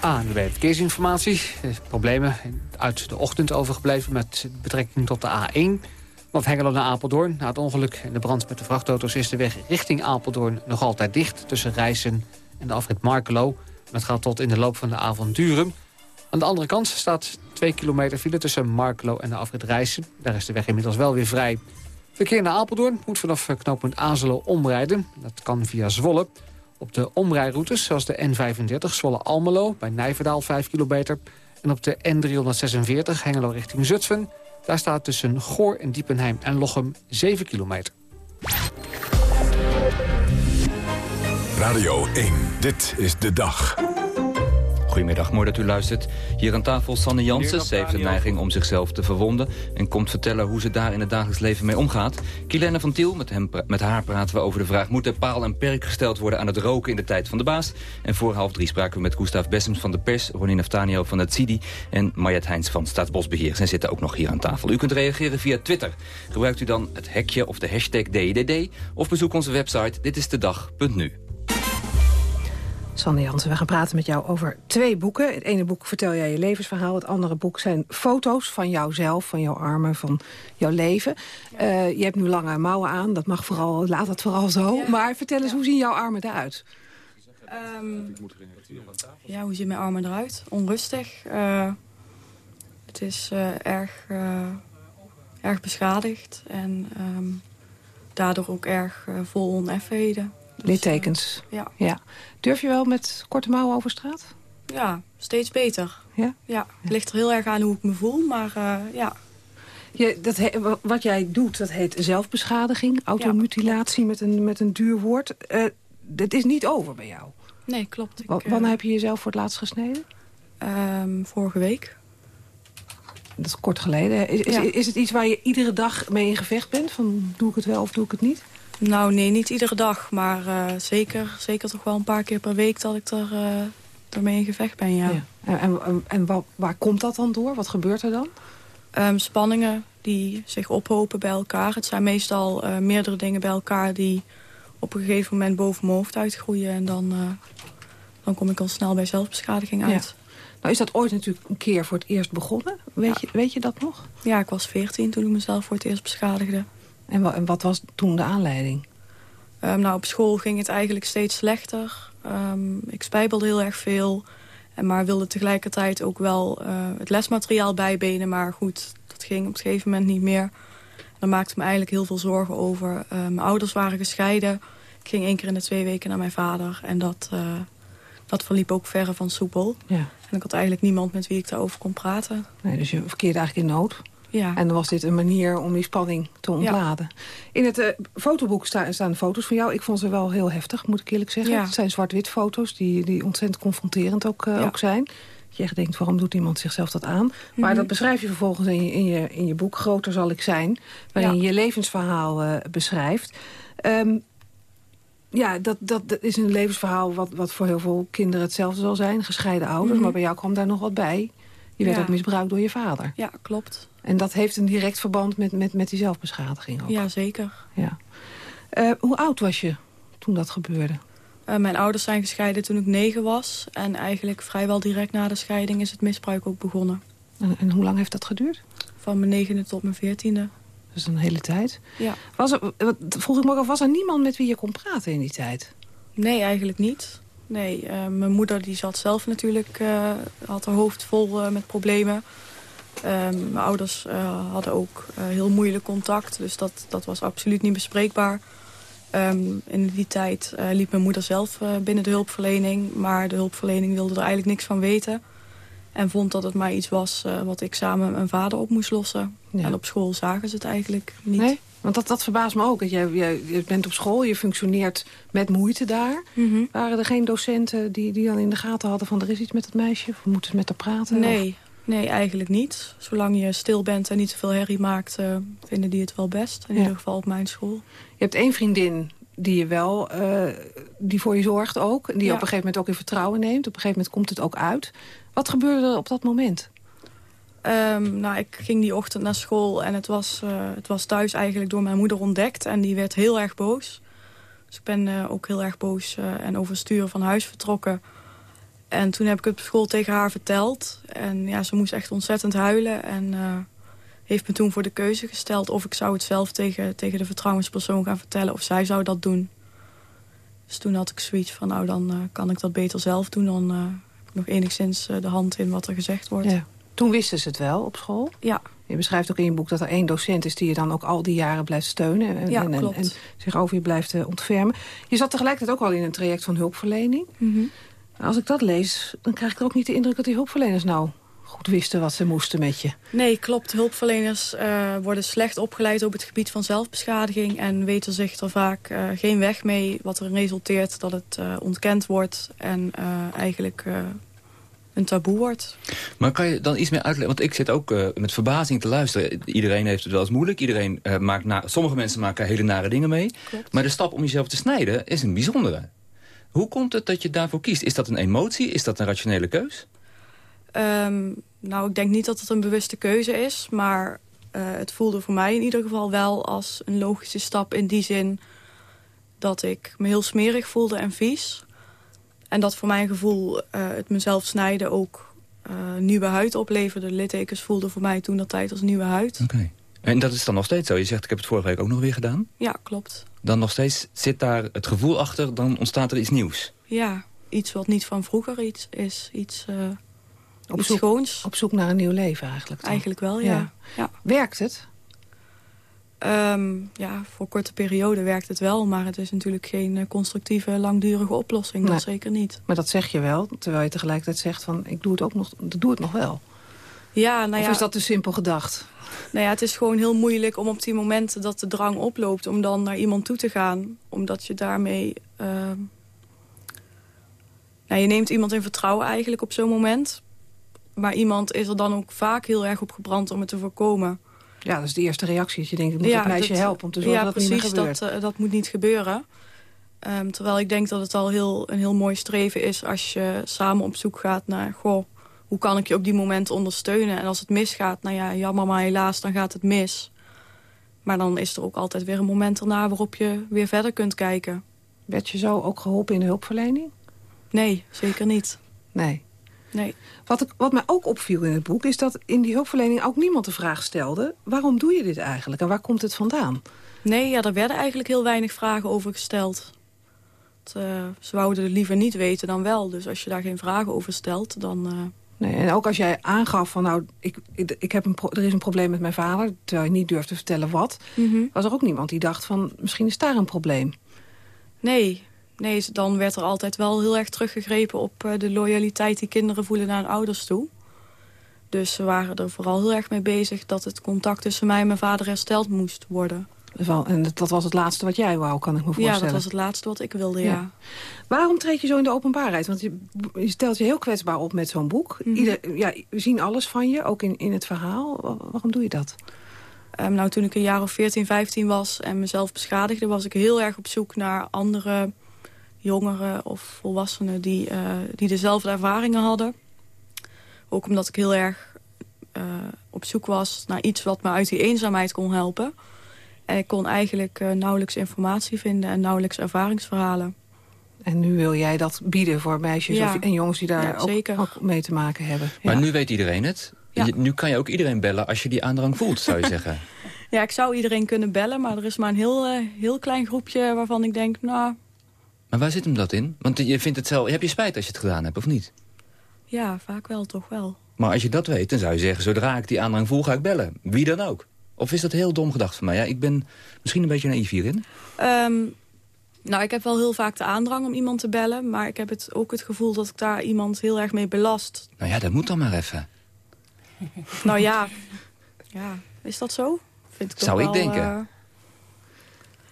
ANWB Verkeersinformatie. Problemen uit de ochtend overgebleven met betrekking tot de A1. Van Hengelo naar Apeldoorn. Na het ongeluk en de brand met de vrachtauto's is de weg richting Apeldoorn nog altijd dicht. Tussen Rijssen en de afrit Markelo. Dat gaat tot in de loop van de avond duren. Aan de andere kant staat 2 kilometer file tussen Markelo en de afrit Rijssen. Daar is de weg inmiddels wel weer vrij. Verkeer naar Apeldoorn moet vanaf knooppunt Azelo omrijden. Dat kan via Zwolle. Op de omrijroutes zoals de N35 Zwolle-Almelo bij Nijverdaal 5 kilometer. En op de N346 Hengelo richting Zutphen. Daar staat tussen Goor en Diepenheim en Lochem 7 kilometer. Radio 1, dit is de dag. Goedemiddag, mooi dat u luistert. Hier aan tafel Sanne Jansen. Ze heeft de neiging om zichzelf te verwonden... en komt vertellen hoe ze daar in het dagelijks leven mee omgaat. Kilene van Tiel, met, hem, met haar praten we over de vraag... moet er paal en perk gesteld worden aan het roken in de tijd van de baas? En voor half drie spraken we met Gustav Bessems van de Pers... Ronin Aftanio van het CIDI en Mariette Heins van Staatsbosbeheer. Zij zitten ook nog hier aan tafel. U kunt reageren via Twitter. Gebruikt u dan het hekje of de hashtag DIDD... of bezoek onze website ditistedag.nu. Sanne Jansen, we gaan praten met jou over twee boeken. Het ene boek vertel jij je levensverhaal. Het andere boek zijn foto's van jouzelf, van jouw armen, van jouw leven. Uh, je hebt nu lange mouwen aan, dat mag vooral, laat het vooral zo. Ja. Maar vertel eens, hoe zien jouw armen eruit? Um, ja, hoe zien mijn armen eruit? Onrustig. Uh, het is uh, erg, erg beschadigd. En um, daardoor ook erg vol oneffenheden. Littekens. Ja. ja. Durf je wel met korte mouwen over straat? Ja, steeds beter. Ja? Ja, het ligt er heel erg aan hoe ik me voel, maar uh, ja. Je, dat he, wat jij doet, dat heet zelfbeschadiging. Automutilatie met, een, met een duur woord. Uh, dat is niet over bij jou. Nee, klopt. Ik, wanneer uh, heb je jezelf voor het laatst gesneden? Um, vorige week. Dat is kort geleden. Is, ja. is, is, het iets waar je iedere dag mee in gevecht bent? Van doe ik het wel of doe ik het niet? Nou, nee, niet iedere dag. Maar uh, zeker, zeker toch wel een paar keer per week dat ik er, uh, ermee in gevecht ben, ja. ja. En, en, en waar, waar, komt dat dan door? Wat gebeurt er dan? Um, spanningen die zich ophopen bij elkaar. Het zijn meestal uh, meerdere dingen bij elkaar die op een gegeven moment boven mijn hoofd uitgroeien. En dan, dan kom ik al snel bij zelfbeschadiging uit. Ja. Nou is dat ooit natuurlijk een keer voor het eerst begonnen. Weet, ja. je, weet je dat nog? Ja, ik was veertien toen ik mezelf voor het eerst beschadigde. En, wa en wat was toen de aanleiding? Um, nou, op school ging het eigenlijk steeds slechter. Um, ik spijbelde heel erg veel. En maar wilde tegelijkertijd ook wel uh, het lesmateriaal bijbenen. Maar goed, dat ging op een gegeven moment niet meer. Daar maakte ik me eigenlijk heel veel zorgen over. Uh, mijn ouders waren gescheiden. Ik ging één keer in de twee weken naar mijn vader. En dat, uh, dat verliep ook verre van soepel. Ja. En ik had eigenlijk niemand met wie ik daarover kon praten. Nee, dus je verkeerde eigenlijk in nood? Ja. En dan was dit een manier om die spanning te ontladen. Ja. In het uh, fotoboek sta, staan foto's van jou. Ik vond ze wel heel heftig, moet ik eerlijk zeggen. Ja. Het zijn zwart-wit foto's die, die ontzettend confronterend ook, uh, ook zijn. Je echt denkt, waarom doet iemand zichzelf dat aan? Mm -hmm. Maar dat beschrijf je vervolgens in je, in je, in je boek Groter zal ik zijn. Waarin je je levensverhaal uh, beschrijft. Um, ja, dat, dat, dat, is een levensverhaal wat, wat voor heel veel kinderen hetzelfde zal zijn. Gescheiden ouders, mm -hmm. maar bij jou kwam daar nog wat bij. Je werd ook misbruikt door je vader. Ja, klopt. En dat heeft een direct verband met, met, met die zelfbeschadiging ook. Ja, zeker. Ja. Uh, hoe oud was je toen dat gebeurde? Uh, mijn ouders zijn gescheiden toen ik negen was. En eigenlijk vrijwel direct na de scheiding is het misbruik ook begonnen. En, en hoe lang heeft dat geduurd? Van mijn negende tot mijn veertiende. Is een hele tijd. Ja. Was er, vroeg ik me af, was er niemand met wie je kon praten in die tijd? Nee, eigenlijk niet. Nee, uh, mijn moeder die zat zelf natuurlijk, uh, had haar hoofd vol uh, met problemen. Um, mijn ouders hadden ook heel moeilijk contact, dus dat, dat was absoluut niet bespreekbaar. Um, in die tijd liep mijn moeder zelf binnen de hulpverlening, maar de hulpverlening wilde er eigenlijk niks van weten. En vond dat het maar iets was wat ik samen met mijn vader op moest lossen. Ja. En op school zagen ze het eigenlijk niet. Nee? Want dat, dat verbaast me ook. Je, je, je bent op school, je functioneert met moeite daar. Mm -hmm. Waren er geen docenten die, die dan in de gaten hadden van... er is iets met het meisje, of we moeten ze met haar praten? Nee, of? Nee, eigenlijk niet. Zolang je stil bent en niet zoveel herrie maakt... Uh, vinden die het wel best. In ja. ieder geval op mijn school. Je hebt één vriendin die je wel, uh, die voor je zorgt ook. Die je ja. op een gegeven moment ook in vertrouwen neemt. Op een gegeven moment komt het ook uit. Wat gebeurde er op dat moment? Um, nou, ik ging die ochtend naar school en het was, uh, het was thuis eigenlijk door mijn moeder ontdekt. En die werd heel erg boos. Dus ik ben ook heel erg boos en overstuur van huis vertrokken. En toen heb ik het op school tegen haar verteld. En ja, ze moest echt ontzettend huilen. En heeft me toen voor de keuze gesteld of ik zou het zelf tegen, tegen de vertrouwenspersoon gaan vertellen. Of zij zou dat doen. Dus toen had ik zoiets van, nou dan kan ik dat beter zelf doen. Dan heb ik nog enigszins de hand in wat er gezegd wordt. Ja. Toen wisten ze het wel op school? Ja. Je beschrijft ook in je boek dat er één docent is... die je dan ook al die jaren blijft steunen en, ja, en, en zich over je blijft ontfermen. Je zat tegelijkertijd ook al in een traject van hulpverlening. Mm -hmm. Als ik dat lees, dan krijg ik er ook niet de indruk... dat die hulpverleners nou goed wisten wat ze moesten met je. Nee, klopt. Hulpverleners uh, worden slecht opgeleid op het gebied van zelfbeschadiging... en weten zich er vaak uh, geen weg mee, wat er resulteert dat het ontkend wordt... en eigenlijk een taboe wordt. Maar kan je dan iets meer uitleggen? Want ik zit ook uh, met verbazing te luisteren. Iedereen heeft het wel eens moeilijk. Iedereen, uh, maakt na sommige mensen maken hele nare dingen mee. Klopt. Maar de stap om jezelf te snijden is een bijzondere. Hoe komt het dat je daarvoor kiest? Is dat een emotie? Is dat een rationele keus? Um, nou, ik denk niet dat het een bewuste keuze is. Maar uh, het voelde voor mij in ieder geval wel als een logische stap in die zin... dat ik me heel smerig voelde en vies... En dat voor mijn gevoel uh, het mezelf snijden ook uh, nieuwe huid opleverde. De littekens voelden voor mij toen dat tijd als nieuwe huid. Oké. Okay. En dat is dan nog steeds zo? Je zegt, ik heb het vorige week ook nog weer gedaan. Ja, klopt. Dan nog steeds zit daar het gevoel achter, dan ontstaat er iets nieuws. Ja, iets wat niet van vroeger iets is. Iets, uh, op iets zoek, schoons. Op zoek naar een nieuw leven eigenlijk. Dan. Eigenlijk wel, ja. ja. ja. Werkt het? Um, ja, voor korte periode werkt het wel, maar het is natuurlijk geen uh, constructieve, langdurige oplossing. Nee. Dat zeker niet. Maar dat zeg je wel, terwijl je tegelijkertijd zegt van ik doe het ook nog, doe het nog wel. Ja, nou ja, Of is dat te simpel gedacht? Nou ja, het is gewoon heel moeilijk om op die momenten dat de drang oploopt... om dan naar iemand toe te gaan. Omdat je daarmee... Uh... Nou, je neemt iemand in vertrouwen eigenlijk op zo'n moment. Maar iemand is er dan ook vaak heel erg op gebrand om het te voorkomen. Ja, dat is de eerste reactie. Dat je denkt, ik moet ja, het meisje helpen om te zorgen ja, dat precies, het niet meer gebeurt. Dat, uh, dat moet niet gebeuren. Um, terwijl ik denk dat het al heel, een heel mooi streven is... als je samen op zoek gaat naar... Goh, hoe kan ik je op die moment ondersteunen? En als het misgaat, nou ja, jammer maar helaas, dan gaat het mis. Maar dan is er ook altijd weer een moment erna waarop je weer verder kunt kijken. Werd je zo ook geholpen in de hulpverlening? Nee, zeker niet. Nee. Nee. Wat, ik, wat mij ook opviel in het boek is dat in die hulpverlening ook niemand de vraag stelde... waarom doe je dit eigenlijk en waar komt het vandaan? Nee, ja, er werden eigenlijk heel weinig vragen over gesteld. Het, uh, ze wouden het liever niet weten dan wel. Dus als je daar geen vragen over stelt, dan... Uh... Nee, en ook als jij aangaf van nou, ik, ik, ik heb een er is een probleem met mijn vader... terwijl je niet durft te vertellen wat... Mm -hmm. was er ook niemand die dacht van misschien is daar een probleem. Nee, nee dan werd er altijd wel heel erg teruggegrepen... op uh, de loyaliteit die kinderen voelen naar hun ouders toe. Dus ze waren er vooral heel erg mee bezig... dat het contact tussen mij en mijn vader hersteld moest worden. En dat was het laatste wat jij wou, kan ik me voorstellen. Ja, dat was het laatste wat ik wilde, ja. ja. Waarom treed je zo in de openbaarheid? Want je, je stelt je heel kwetsbaar op met zo'n boek. Mm -hmm. Ieder, ja, we zien alles van je, ook in, in het verhaal. Waarom doe je dat? Um, nou, toen ik een jaar of 14, 15 was en mezelf beschadigde... was ik heel erg op zoek naar andere jongeren of volwassenen... die, uh, die dezelfde ervaringen hadden. Ook omdat ik heel erg uh, op zoek was naar iets wat me uit die eenzaamheid kon helpen... En ik kon eigenlijk uh, nauwelijks informatie vinden en nauwelijks ervaringsverhalen. En nu wil jij dat bieden voor meisjes ja. of, en jongens die daar ja, ook, ook, mee te maken hebben. Maar ja. nu weet iedereen het. Je, nu kan je ook iedereen bellen als je die aandrang voelt, zou je zeggen. Ja, ik zou iedereen kunnen bellen, maar er is maar een heel, uh, heel klein groepje waarvan ik denk, nou... Maar waar zit hem dat in? Want je vindt het zelf, heb je spijt als je het gedaan hebt, of niet? Ja, vaak wel, toch wel. Maar als je dat weet, dan zou je zeggen, zodra ik die aandrang voel, ga ik bellen. Wie dan ook. Of is dat heel dom gedacht van mij? Ja, ik ben misschien een beetje naïef hierin. Um, nou, ik heb wel heel vaak de aandrang om iemand te bellen. Maar ik heb het ook het gevoel dat ik daar iemand heel erg mee belast. Nou ja, dat moet dan maar even. nou ja, ja is dat zo? Vind ik Zou wel, ik denken. Uh,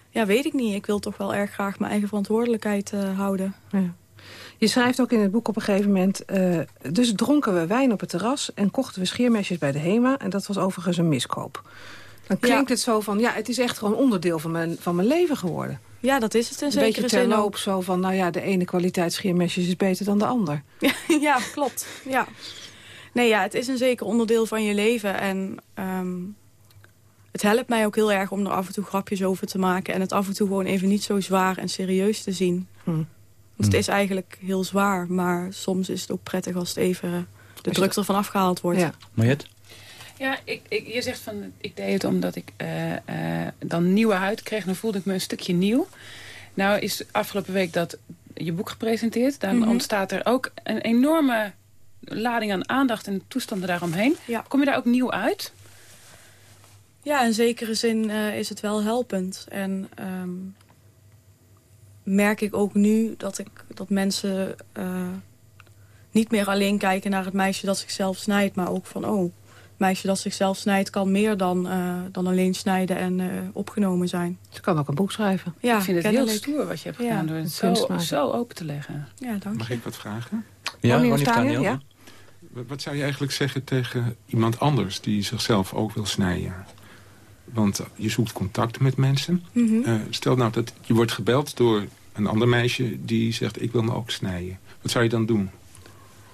ja, weet ik niet. Ik wil toch wel erg graag mijn eigen verantwoordelijkheid uh, houden. Ja. Je schrijft ook in het boek op een gegeven moment... Uh, dus dronken we wijn op het terras en kochten we scheermesjes bij de HEMA. En dat was overigens een miskoop. Dan klinkt ja. het zo van, ja, het is echt gewoon onderdeel van mijn, van mijn leven geworden. Ja, dat is het in een zekere beetje terloop zo van, nou ja, de ene kwaliteit scheermesjes is beter dan de ander. Ja, ja klopt. Ja. Nee, ja, het is een zeker onderdeel van je leven. En um, het helpt mij ook heel erg om er af en toe grapjes over te maken. En het af en toe gewoon even niet zo zwaar en serieus te zien. Hm. Want het is eigenlijk heel zwaar, maar soms is het ook prettig als het even de druk ervan afgehaald wordt. Ja. Mariette? Ja, ik, ik, je zegt van, ik deed het omdat ik uh, uh, dan nieuwe huid kreeg. Dan voelde ik me een stukje nieuw. Nou is afgelopen week dat je boek gepresenteerd. Dan mm -hmm. ontstaat er ook een enorme lading aan aandacht en toestanden daaromheen. Ja. Kom je daar ook nieuw uit? Ja, in zekere zin uh, is het wel helpend. En um, merk ik ook nu dat, ik, dat mensen uh, niet meer alleen kijken naar het meisje dat zichzelf snijdt. Maar ook van, oh, het meisje dat zichzelf snijdt kan meer dan, uh, dan alleen snijden en uh, opgenomen zijn. Ze kan ook een boek schrijven. Ja, ik vind het heel stoer wat je hebt gedaan ja, door het zo, zo open te leggen. Ja, dank Mag ik wat vragen? Ja, Ronnie Daniel, ja. Wat zou je eigenlijk zeggen tegen iemand anders die zichzelf ook wil snijden? Want je zoekt contact met mensen. Mm -hmm. uh, stel nou dat je wordt gebeld door een ander meisje die zegt ik wil me ook snijden. Wat zou je dan doen?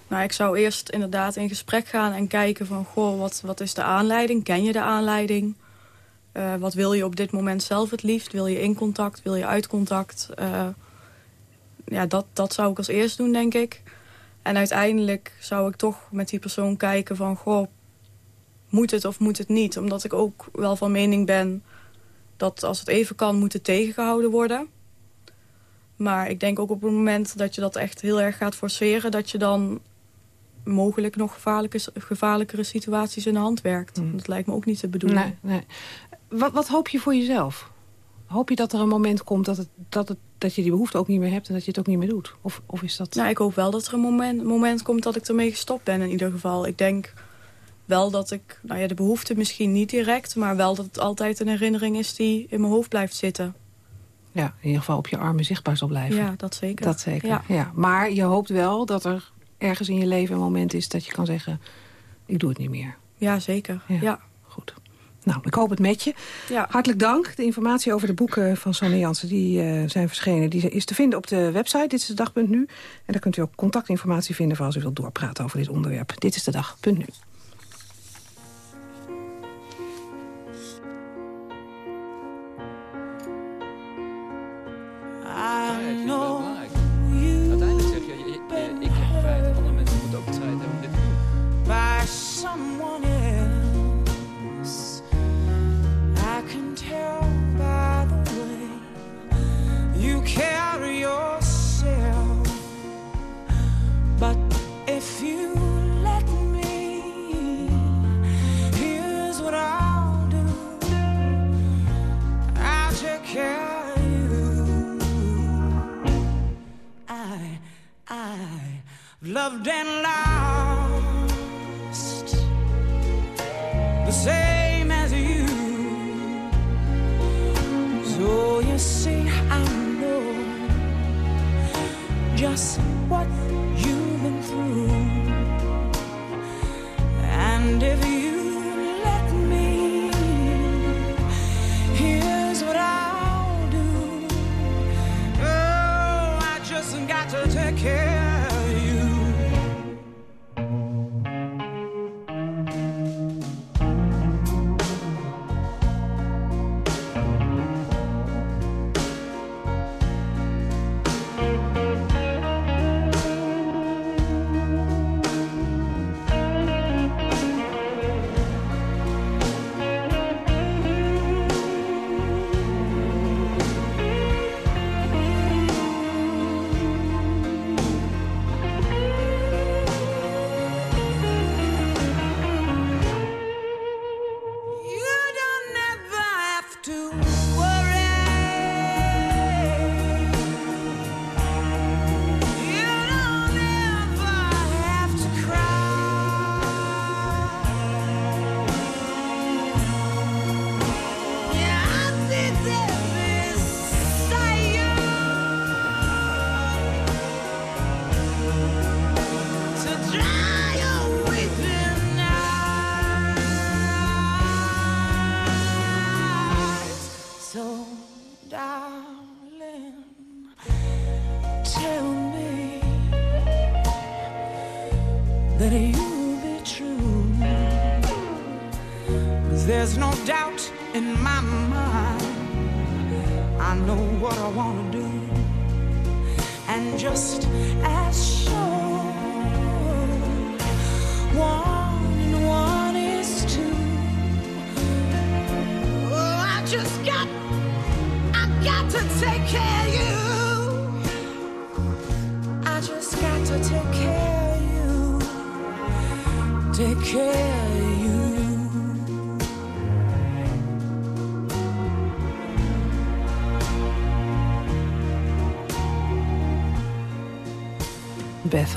Nou, ik zou eerst inderdaad in gesprek gaan en kijken van... goh, wat, wat is de aanleiding? Ken je de aanleiding? Uh, wat wil je op dit moment zelf het liefst? Wil je in contact? Wil je uit contact? Uh, ja, dat, dat zou ik als eerst doen, denk ik. En uiteindelijk zou ik toch met die persoon kijken van... goh, moet het of moet het niet? Omdat ik ook wel van mening ben... dat als het even kan, moet het tegengehouden worden... Maar ik denk ook op het moment dat je dat echt heel erg gaat forceren... dat je dan mogelijk nog gevaarlijke, gevaarlijkere situaties in de hand werkt. Mm. Dat lijkt me ook niet te bedoelen. Nee, nee. Wat, wat hoop je voor jezelf? Hoop je dat er een moment komt dat, het, dat, het, dat je die behoefte ook niet meer hebt... en dat je het ook niet meer doet? Of, of is dat... Nou, ik hoop wel dat er een moment, moment komt dat ik ermee gestopt ben in ieder geval. Ik denk wel dat ik, nou ja, de behoefte misschien niet direct... maar wel dat het altijd een herinnering is die in mijn hoofd blijft zitten. Ja, in ieder geval op je armen zichtbaar zal blijven. Ja, dat zeker. Dat zeker, Ja. ja. Maar je hoopt wel dat er ergens in je leven een moment is... dat je kan zeggen, ik doe het niet meer. Ja, zeker. Ja. Goed. Nou, ik hoop het met je. Ja. Hartelijk dank. De informatie over de boeken van Sonne Jansen die, eh, zijn verschenen... die is te vinden op de website, dit is de dag.nu. En daar kunt u ook contactinformatie vinden... voor als u wilt doorpraten over dit onderwerp. Dit is de dag.nu. loved and lost the same as you. So you see, I know just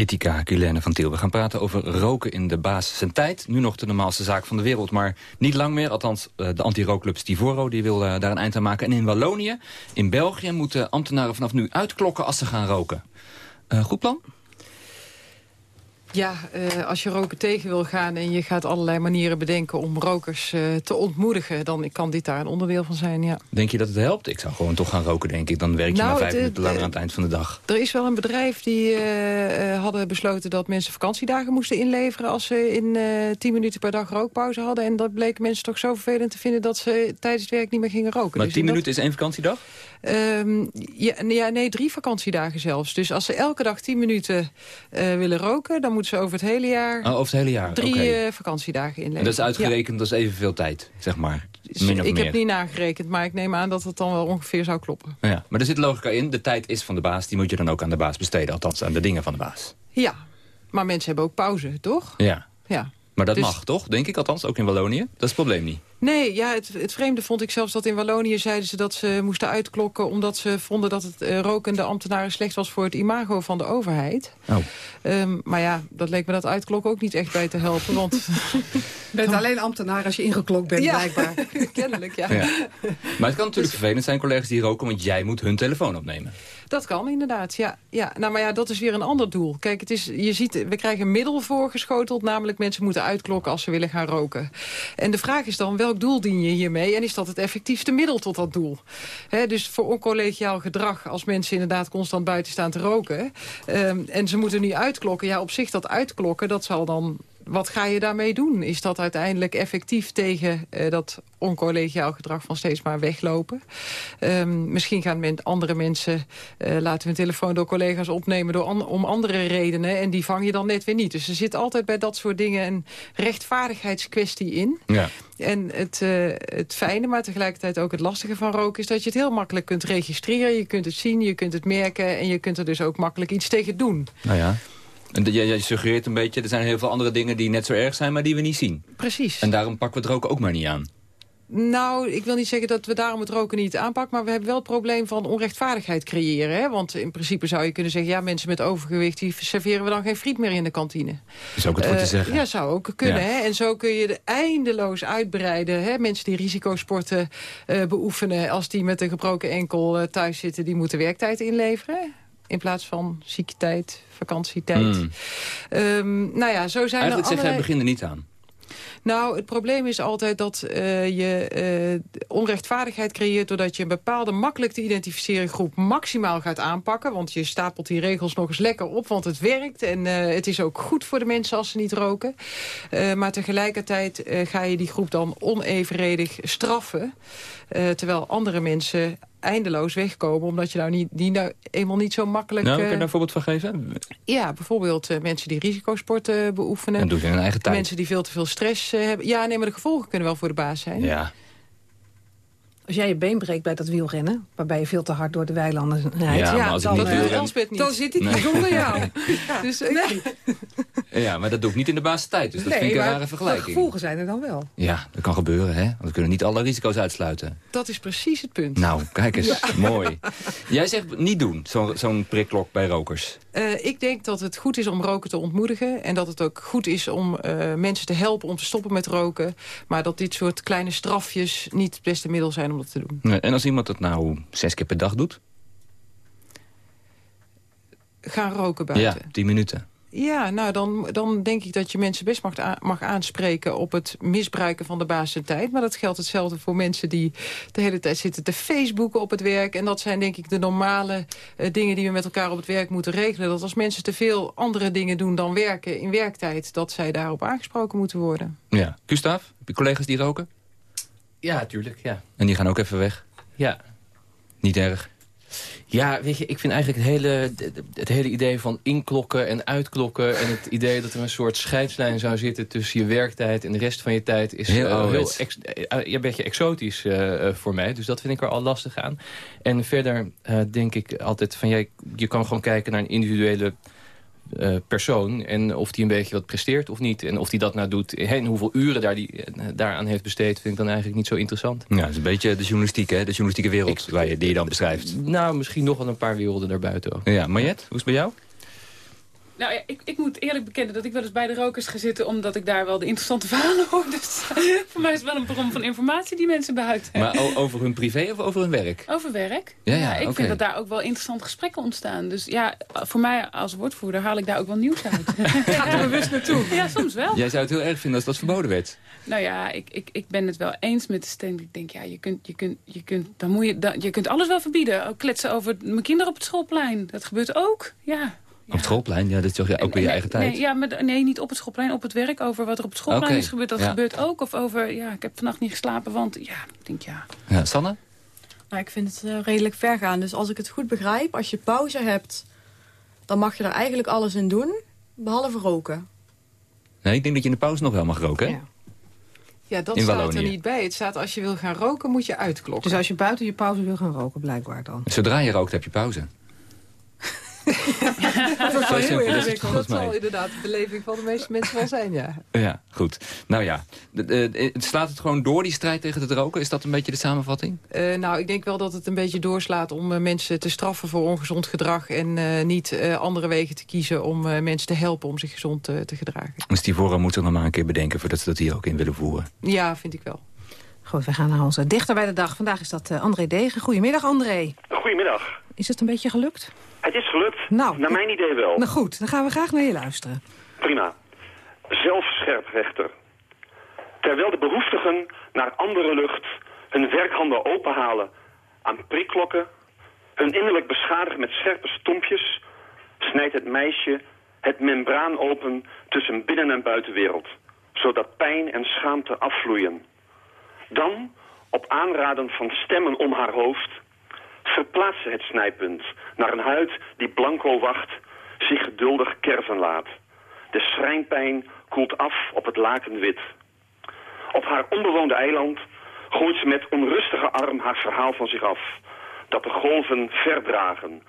Ethica, Guylaine van Tiel. We gaan praten over roken in de basis zijn tijd. Nu nog de normaalste zaak van de wereld, maar niet lang meer. Althans, eh, de anti-rookclub Stivoro die wil eh, daar een eind aan maken. En in Wallonië, in België, moeten ambtenaren vanaf nu uitklokken als ze gaan roken. Eh, goed plan? Ja, eh, als je roken tegen wil gaan en je gaat allerlei manieren bedenken om rokers eh, te ontmoedigen, dan kan dit daar een onderdeel van zijn, ja. Denk je dat het helpt? Ik zou gewoon toch gaan roken, denk ik. Dan werk je Nou, maar vijf minuten langer het- aan het eind van de dag. Er is wel een bedrijf die eh, eh, hadden besloten dat mensen vakantiedagen moesten inleveren als ze in eh 10 minuten per dag rookpauze hadden. En dat bleken mensen toch zo vervelend te vinden dat ze tijdens het werk niet meer gingen roken. Maar Dus 10 in dat- minuten is één vakantiedag? Ehm, ja, nee, ja, nee, drie vakantiedagen zelfs. Dus als ze elke dag 10 minuten eh, willen roken... dan moeten ze over het hele jaar Oh, over het hele jaar? drie eh, vakantiedagen inleveren. En dat is uitgerekend, dat is evenveel tijd, zeg maar. Ja. Min of Ik meer. heb niet nagerekend, maar ik neem aan dat het dan wel ongeveer zou kloppen. Ja, maar er zit logica in. De tijd is van de baas. Die moet je dan ook aan de baas besteden. Althans, aan de dingen van de baas. Ja, Maar mensen hebben ook pauze, toch? Ja. Ja. Maar dat Dus- mag toch, denk ik althans, ook in Wallonië? Dat is het probleem niet. Nee, ja, het, het vreemde vond ik zelfs dat in Wallonië zeiden ze dat ze moesten uitklokken... omdat ze vonden dat het uh, rokende ambtenaren slecht was voor het imago van de overheid. Oh. Um, maar ja, dat leek me dat uitklokken ook niet echt bij te helpen. Want je bent alleen ambtenaar als je ingeklokt bent, ja. blijkbaar. Kennelijk, ja. ja. Maar het kan natuurlijk vervelend zijn, collega's die roken... want jij moet hun telefoon opnemen. Dat kan inderdaad, ja. ja. Nou, maar ja, dat is weer een ander doel. Kijk, het is, je ziet, we krijgen een middel voorgeschoteld... namelijk mensen moeten uitklokken als ze willen gaan roken. En de vraag is dan, welk doel dien je hiermee? En is dat het effectiefste middel tot dat doel? Dus voor oncollegiaal gedrag, als mensen inderdaad constant buiten staan te roken... Um, en ze moeten nu uitklokken, ja, op zich dat uitklokken... dat zal dan wat ga je daarmee doen? Is dat uiteindelijk effectief tegen uh, dat oncollegiaal gedrag van steeds maar weglopen? Um, misschien gaan men, andere mensen, uh, laten hun telefoon door collega's opnemen door an, om andere redenen. En die vang je dan net weer niet. Dus er zit altijd bij dat soort dingen een rechtvaardigheidskwestie in. Ja. En het, uh, het fijne, maar tegelijkertijd ook het lastige van roken... is dat je het heel makkelijk kunt registreren. Je kunt het zien, je kunt het merken... en je kunt er dus ook makkelijk iets tegen doen. Nou ja. En jij, jij suggereert een beetje, er zijn heel veel andere dingen die net zo erg zijn, maar die we niet zien. Precies. En daarom pakken we het roken ook maar niet aan. Nou, ik wil niet zeggen dat we daarom het roken niet aanpakken... maar we hebben wel het probleem van onrechtvaardigheid creëren. Hè? Want in principe zou je kunnen zeggen... ja, mensen met overgewicht, die serveren we dan geen friet meer in de kantine. Is ook het goed uh, te zeggen. Ja, zou ook kunnen. Ja. Hè? En zo kun je de eindeloos uitbreiden. Hè? Mensen die risicosporten uh, beoefenen... als die met een gebroken enkel uh, thuis zitten... die moeten werktijd inleveren in plaats van ziektetijd, vakantietijd. Mm. Um, nou ja, zo zijn Eigenlijk er zeg jij, allerlei... begin er niet aan. Nou, het probleem is altijd dat uh, je uh, onrechtvaardigheid creëert... doordat je een bepaalde makkelijk te identificeren groep maximaal gaat aanpakken. Want je stapelt die regels nog eens lekker op, want het werkt. En uh, het is ook goed voor de mensen als ze niet roken. maar tegelijkertijd ga je die groep dan onevenredig straffen. terwijl andere mensen eindeloos wegkomen... omdat je nou niet, die nou eenmaal niet zo makkelijk... Nou, je daar een voorbeeld van geven? Ja, bijvoorbeeld uh, mensen die risicosporten uh, beoefenen. En doe je in hun eigen tijd. Mensen die veel te veel stress uh, hebben. Ja, nee, maar de gevolgen kunnen wel voor de baas zijn. Ja. Als jij je been breekt bij dat wielrennen, waarbij je veel te hard door de weilanden rijdt... Ja, maar als dan, ik niet wielren... Elspeth niet. dan zit ik Nee. niet zonder jou. Ja, dus, nee. Ja, maar dat doe ik niet in de basistijd, dus dat nee, vind ik een maar rare de vergelijking. gevolgen zijn er dan wel. Ja, dat kan gebeuren, hè? Want we kunnen niet alle risico's uitsluiten. Dat is precies het punt. Nou, kijk eens, mooi. Jij zegt niet doen, zo'n zo'n prikklok bij rokers. Uh, ik denk dat het goed is om roken te ontmoedigen. En dat het ook goed is om uh, mensen te helpen om te stoppen met roken. Maar dat dit soort kleine strafjes niet het beste middel zijn om dat te doen. Nee, en als iemand dat nou zes keer per dag doet? Gaan roken buiten. Ja, tien minuten. Ja, nou dan, dan denk ik dat je mensen best mag, mag aanspreken op het misbruiken van de baas en tijd. Maar dat geldt hetzelfde voor mensen die de hele tijd zitten te facebooken op het werk. En dat zijn denk ik de normale uh, dingen die we met elkaar op het werk moeten regelen. Dat als mensen te veel andere dingen doen dan werken in werktijd, dat zij daarop aangesproken moeten worden. Ja. Gustav, heb je collega's die roken? Ja, tuurlijk, ja. En die gaan ook even weg? Ja. Niet erg? Ja, weet je, ik vind eigenlijk het hele, het hele idee van inklokken en uitklokken... en het idee dat er een soort scheidslijn zou zitten tussen je werktijd en de rest van je tijd... is heel, uh, heel ex, uh, een beetje exotisch uh, voor mij. Dus dat vind ik er al lastig aan. En verder denk ik altijd van, jij, je kan gewoon kijken naar een individuele... Uh, persoon en of die een beetje wat presteert of niet. En of die dat nou doet en hoeveel uren daar die, uh, daaraan heeft besteed... vind ik dan eigenlijk niet zo interessant. Ja, dat is een beetje de journalistiek, hè? de journalistieke wereld ik, waar je, die je dan beschrijft. Nou, misschien nog wel een paar werelden daarbuiten ook. Ja, Mariette, hoe is het bij jou? Nou ja, ik, ik moet eerlijk bekennen dat ik wel eens bij de rokers ga zitten... omdat ik daar wel de interessante verhalen hoor. Dus voor mij is het wel een bron van informatie die mensen behouden. Maar over hun privé of over hun werk? Over werk. Ja, ja, ik okay. vind dat daar ook wel interessante gesprekken ontstaan. Dus ja, voor mij als woordvoerder haal ik daar ook wel nieuws uit. Gaat er bewust naartoe? Ja, soms wel. Jij zou het heel erg vinden als dat verboden werd? Nou ja, ik, ik, ik ben het wel eens met de stem. Ik denk, ja, je kunt, je kunt, je kunt, dan moet je, dan, je kunt alles wel verbieden. Ook kletsen over mijn kinderen op het schoolplein. Dat gebeurt ook, ja. Op het schoolplein? Ja, dat is toch ja, ook weer nee, je eigen tijd? Nee, ja, maar, nee, niet op het schoolplein, op het werk. Over wat er op het schoolplein okay. is gebeurd, dat ja. gebeurt ook. Of over, ja, ik heb vannacht niet geslapen, want ja, ik denk ja. ja Sanne? Nou, ik vind het uh, redelijk ver gaan. Dus als ik het goed begrijp, als je pauze hebt... dan mag je er eigenlijk alles in doen, behalve roken. Nee, ik denk dat je in de pauze nog wel mag roken, hè? Ja. Ja, dat in staat Wallonië. er niet bij. Het staat als je wil gaan roken, moet je uitklokken. Dus als je buiten je pauze wil gaan roken, blijkbaar dan. Zodra je rookt, heb je pauze. Dat heel is het ingewikkeld. volgens Dat zal inderdaad de beleving van de meeste mensen wel zijn, ja. Ja, goed. Nou ja, slaat het gewoon door, die strijd tegen het roken? Is dat een beetje de samenvatting? Eh, nou, ik denk wel dat het een beetje doorslaat om eh, mensen te straffen voor ongezond gedrag... en eh, niet eh, andere wegen te kiezen om eh, mensen te helpen om zich gezond te gedragen. Stivora moet er nog maar een keer bedenken... voordat ze dat hier ook in willen voeren. Ja, vind ik wel. Goed, we gaan naar onze dichter bij de dag. Vandaag is dat André Degen. Goedemiddag, André. Goedemiddag. Is het een beetje gelukt? Het is gelukt. Nou, Naar mijn idee wel. Nou goed, dan gaan we graag naar je luisteren. Prima. Zelfscherprechter. Terwijl de behoeftigen naar andere lucht hun werkhanden openhalen aan prikklokken, hun innerlijk beschadigen met scherpe stompjes, snijdt het meisje het membraan open tussen binnen- en buitenwereld, zodat pijn en schaamte afvloeien. Dan, op aanraden van stemmen om haar hoofd, verplaatst ze het snijpunt naar een huid die blanco wacht, zich geduldig kerven laat. De schrijnpijn koelt af op het lakenwit. Op haar onbewoonde eiland gooit ze met onrustige arm haar verhaal van zich af. Dat de golven verdragen.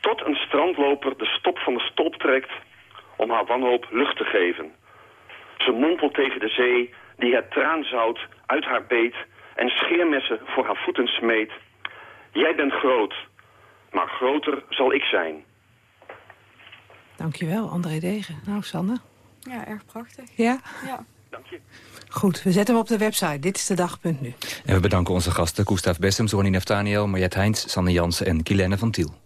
Tot een strandloper de stop van de stolp trekt om haar wanhoop lucht te geven. Ze mompelt tegen de zee die het traanzout uit haar beet en scheermessen voor haar voeten smeet. Jij bent groot, maar groter zal ik zijn. Dankjewel, André Degen. Nou, Sanne. Ja, erg prachtig. Ja? Ja. Dank je. Goed, we zetten hem op de website. Dit is de dag.nu. En we bedanken onze gasten Gustav Bessems, Ronnie Neftaniel... Mariette Heins, Sanne Jansen en Kilene van Tiel.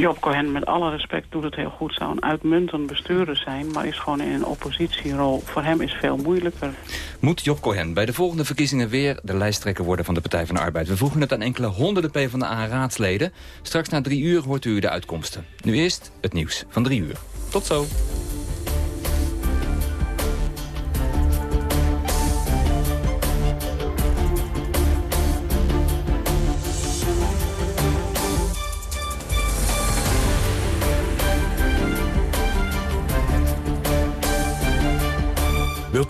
Job Cohen, met alle respect, doet het heel goed. Zou een uitmuntend bestuurder zijn, maar is gewoon in een oppositierol. Voor hem is veel moeilijker. Moet Job Cohen bij de volgende verkiezingen weer de lijsttrekker worden van de Partij van de Arbeid? We vroegen het aan enkele honderden PvdA-raadsleden. Straks na drie uur hoort u de uitkomsten. Nu eerst het nieuws van drie uur. Tot zo.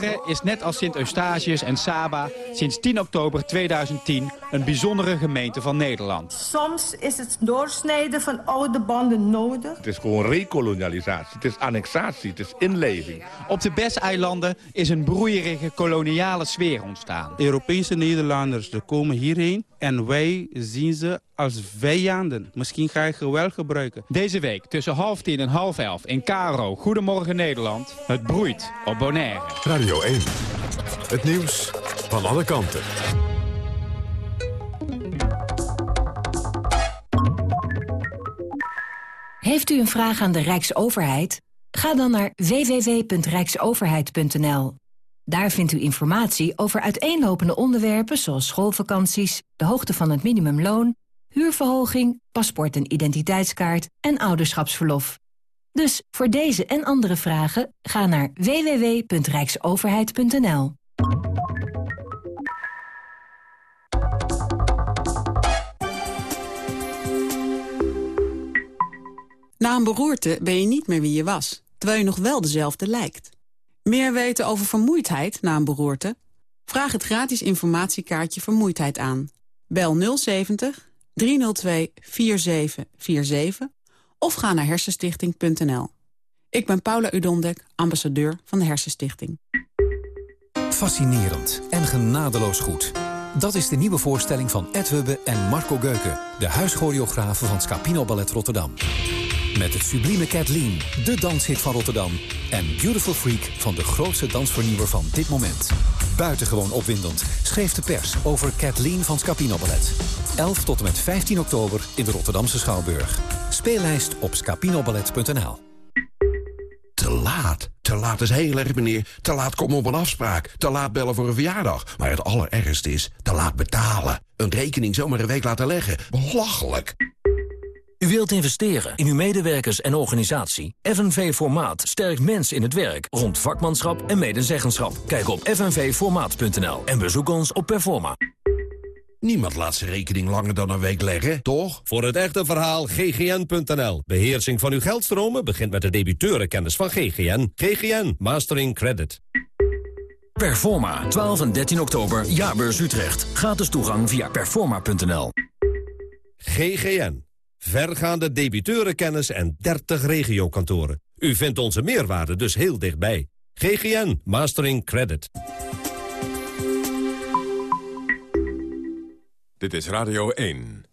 Bonaire is net als Sint-Eustatius en Saba sinds 10 oktober 2010 een bijzondere gemeente van Nederland. Soms is het doorsnijden van oude banden nodig. Het is gewoon rekolonialisatie, het is annexatie, het is inleving. Op de Bes-eilanden is een broeierige koloniale sfeer ontstaan. Europese Nederlanders komen hierheen en wij zien ze als vijanden. Misschien ga je geweld gebruiken. Deze week tussen half tien en half elf in Caro, Goedemorgen Nederland. Het broeit op Bonaire. Radio 1. Het nieuws van alle kanten. Heeft u een vraag aan de Rijksoverheid? Ga dan naar www.rijksoverheid.nl. Daar vindt u informatie over uiteenlopende onderwerpen zoals schoolvakanties, de hoogte van het minimumloon, huurverhoging, paspoort en identiteitskaart en ouderschapsverlof. Dus voor deze en andere vragen ga naar www.rijksoverheid.nl. Na een beroerte ben je niet meer wie je was, terwijl je nog wel dezelfde lijkt. Meer weten over vermoeidheid na een beroerte? Vraag het gratis informatiekaartje Vermoeidheid aan. Bel 070 302 4747 of ga naar hersenstichting.nl. Ik ben Paula Udondek, ambassadeur van de Hersenstichting. Fascinerend en genadeloos goed. Dat is de nieuwe voorstelling van Ed Hubbe en Marco Geuken... de huischoreografen van Scapino Ballet Rotterdam. Met het sublieme Kathleen, de danshit van Rotterdam... en Beautiful Freak van de grootste dansvernieuwer van dit moment. Buitengewoon opwindend schreef de pers over Kathleen van Scapino Ballet. 11 tot en met 15 oktober in de Rotterdamse Schouwburg. Speellijst op scapinoballet.nl Te laat. Te laat is heel erg, meneer. Te laat komen op een afspraak. Te laat bellen voor een verjaardag. Maar het allerergste is te laat betalen. Een rekening zomaar een week laten leggen. Belachelijk. U wilt investeren in uw medewerkers en organisatie? FNV Formaat sterkt mensen in het werk rond vakmanschap en medezeggenschap. Kijk op fnvformaat.nl en bezoek ons op Performa. Niemand laat zijn rekening langer dan een week leggen, toch? Voor het echte verhaal ggn.nl. Beheersing van uw geldstromen begint met de debiteurenkennis van GGN. GGN Mastering Credit. Performa, 12 en 13 oktober, Jaarbeurs Utrecht. Gratis toegang via performa.nl. GGN. Vergaande debiteurenkennis en 30 regiokantoren. U vindt onze meerwaarde dus heel dichtbij. GGN Mastering Credit. Dit is Radio 1.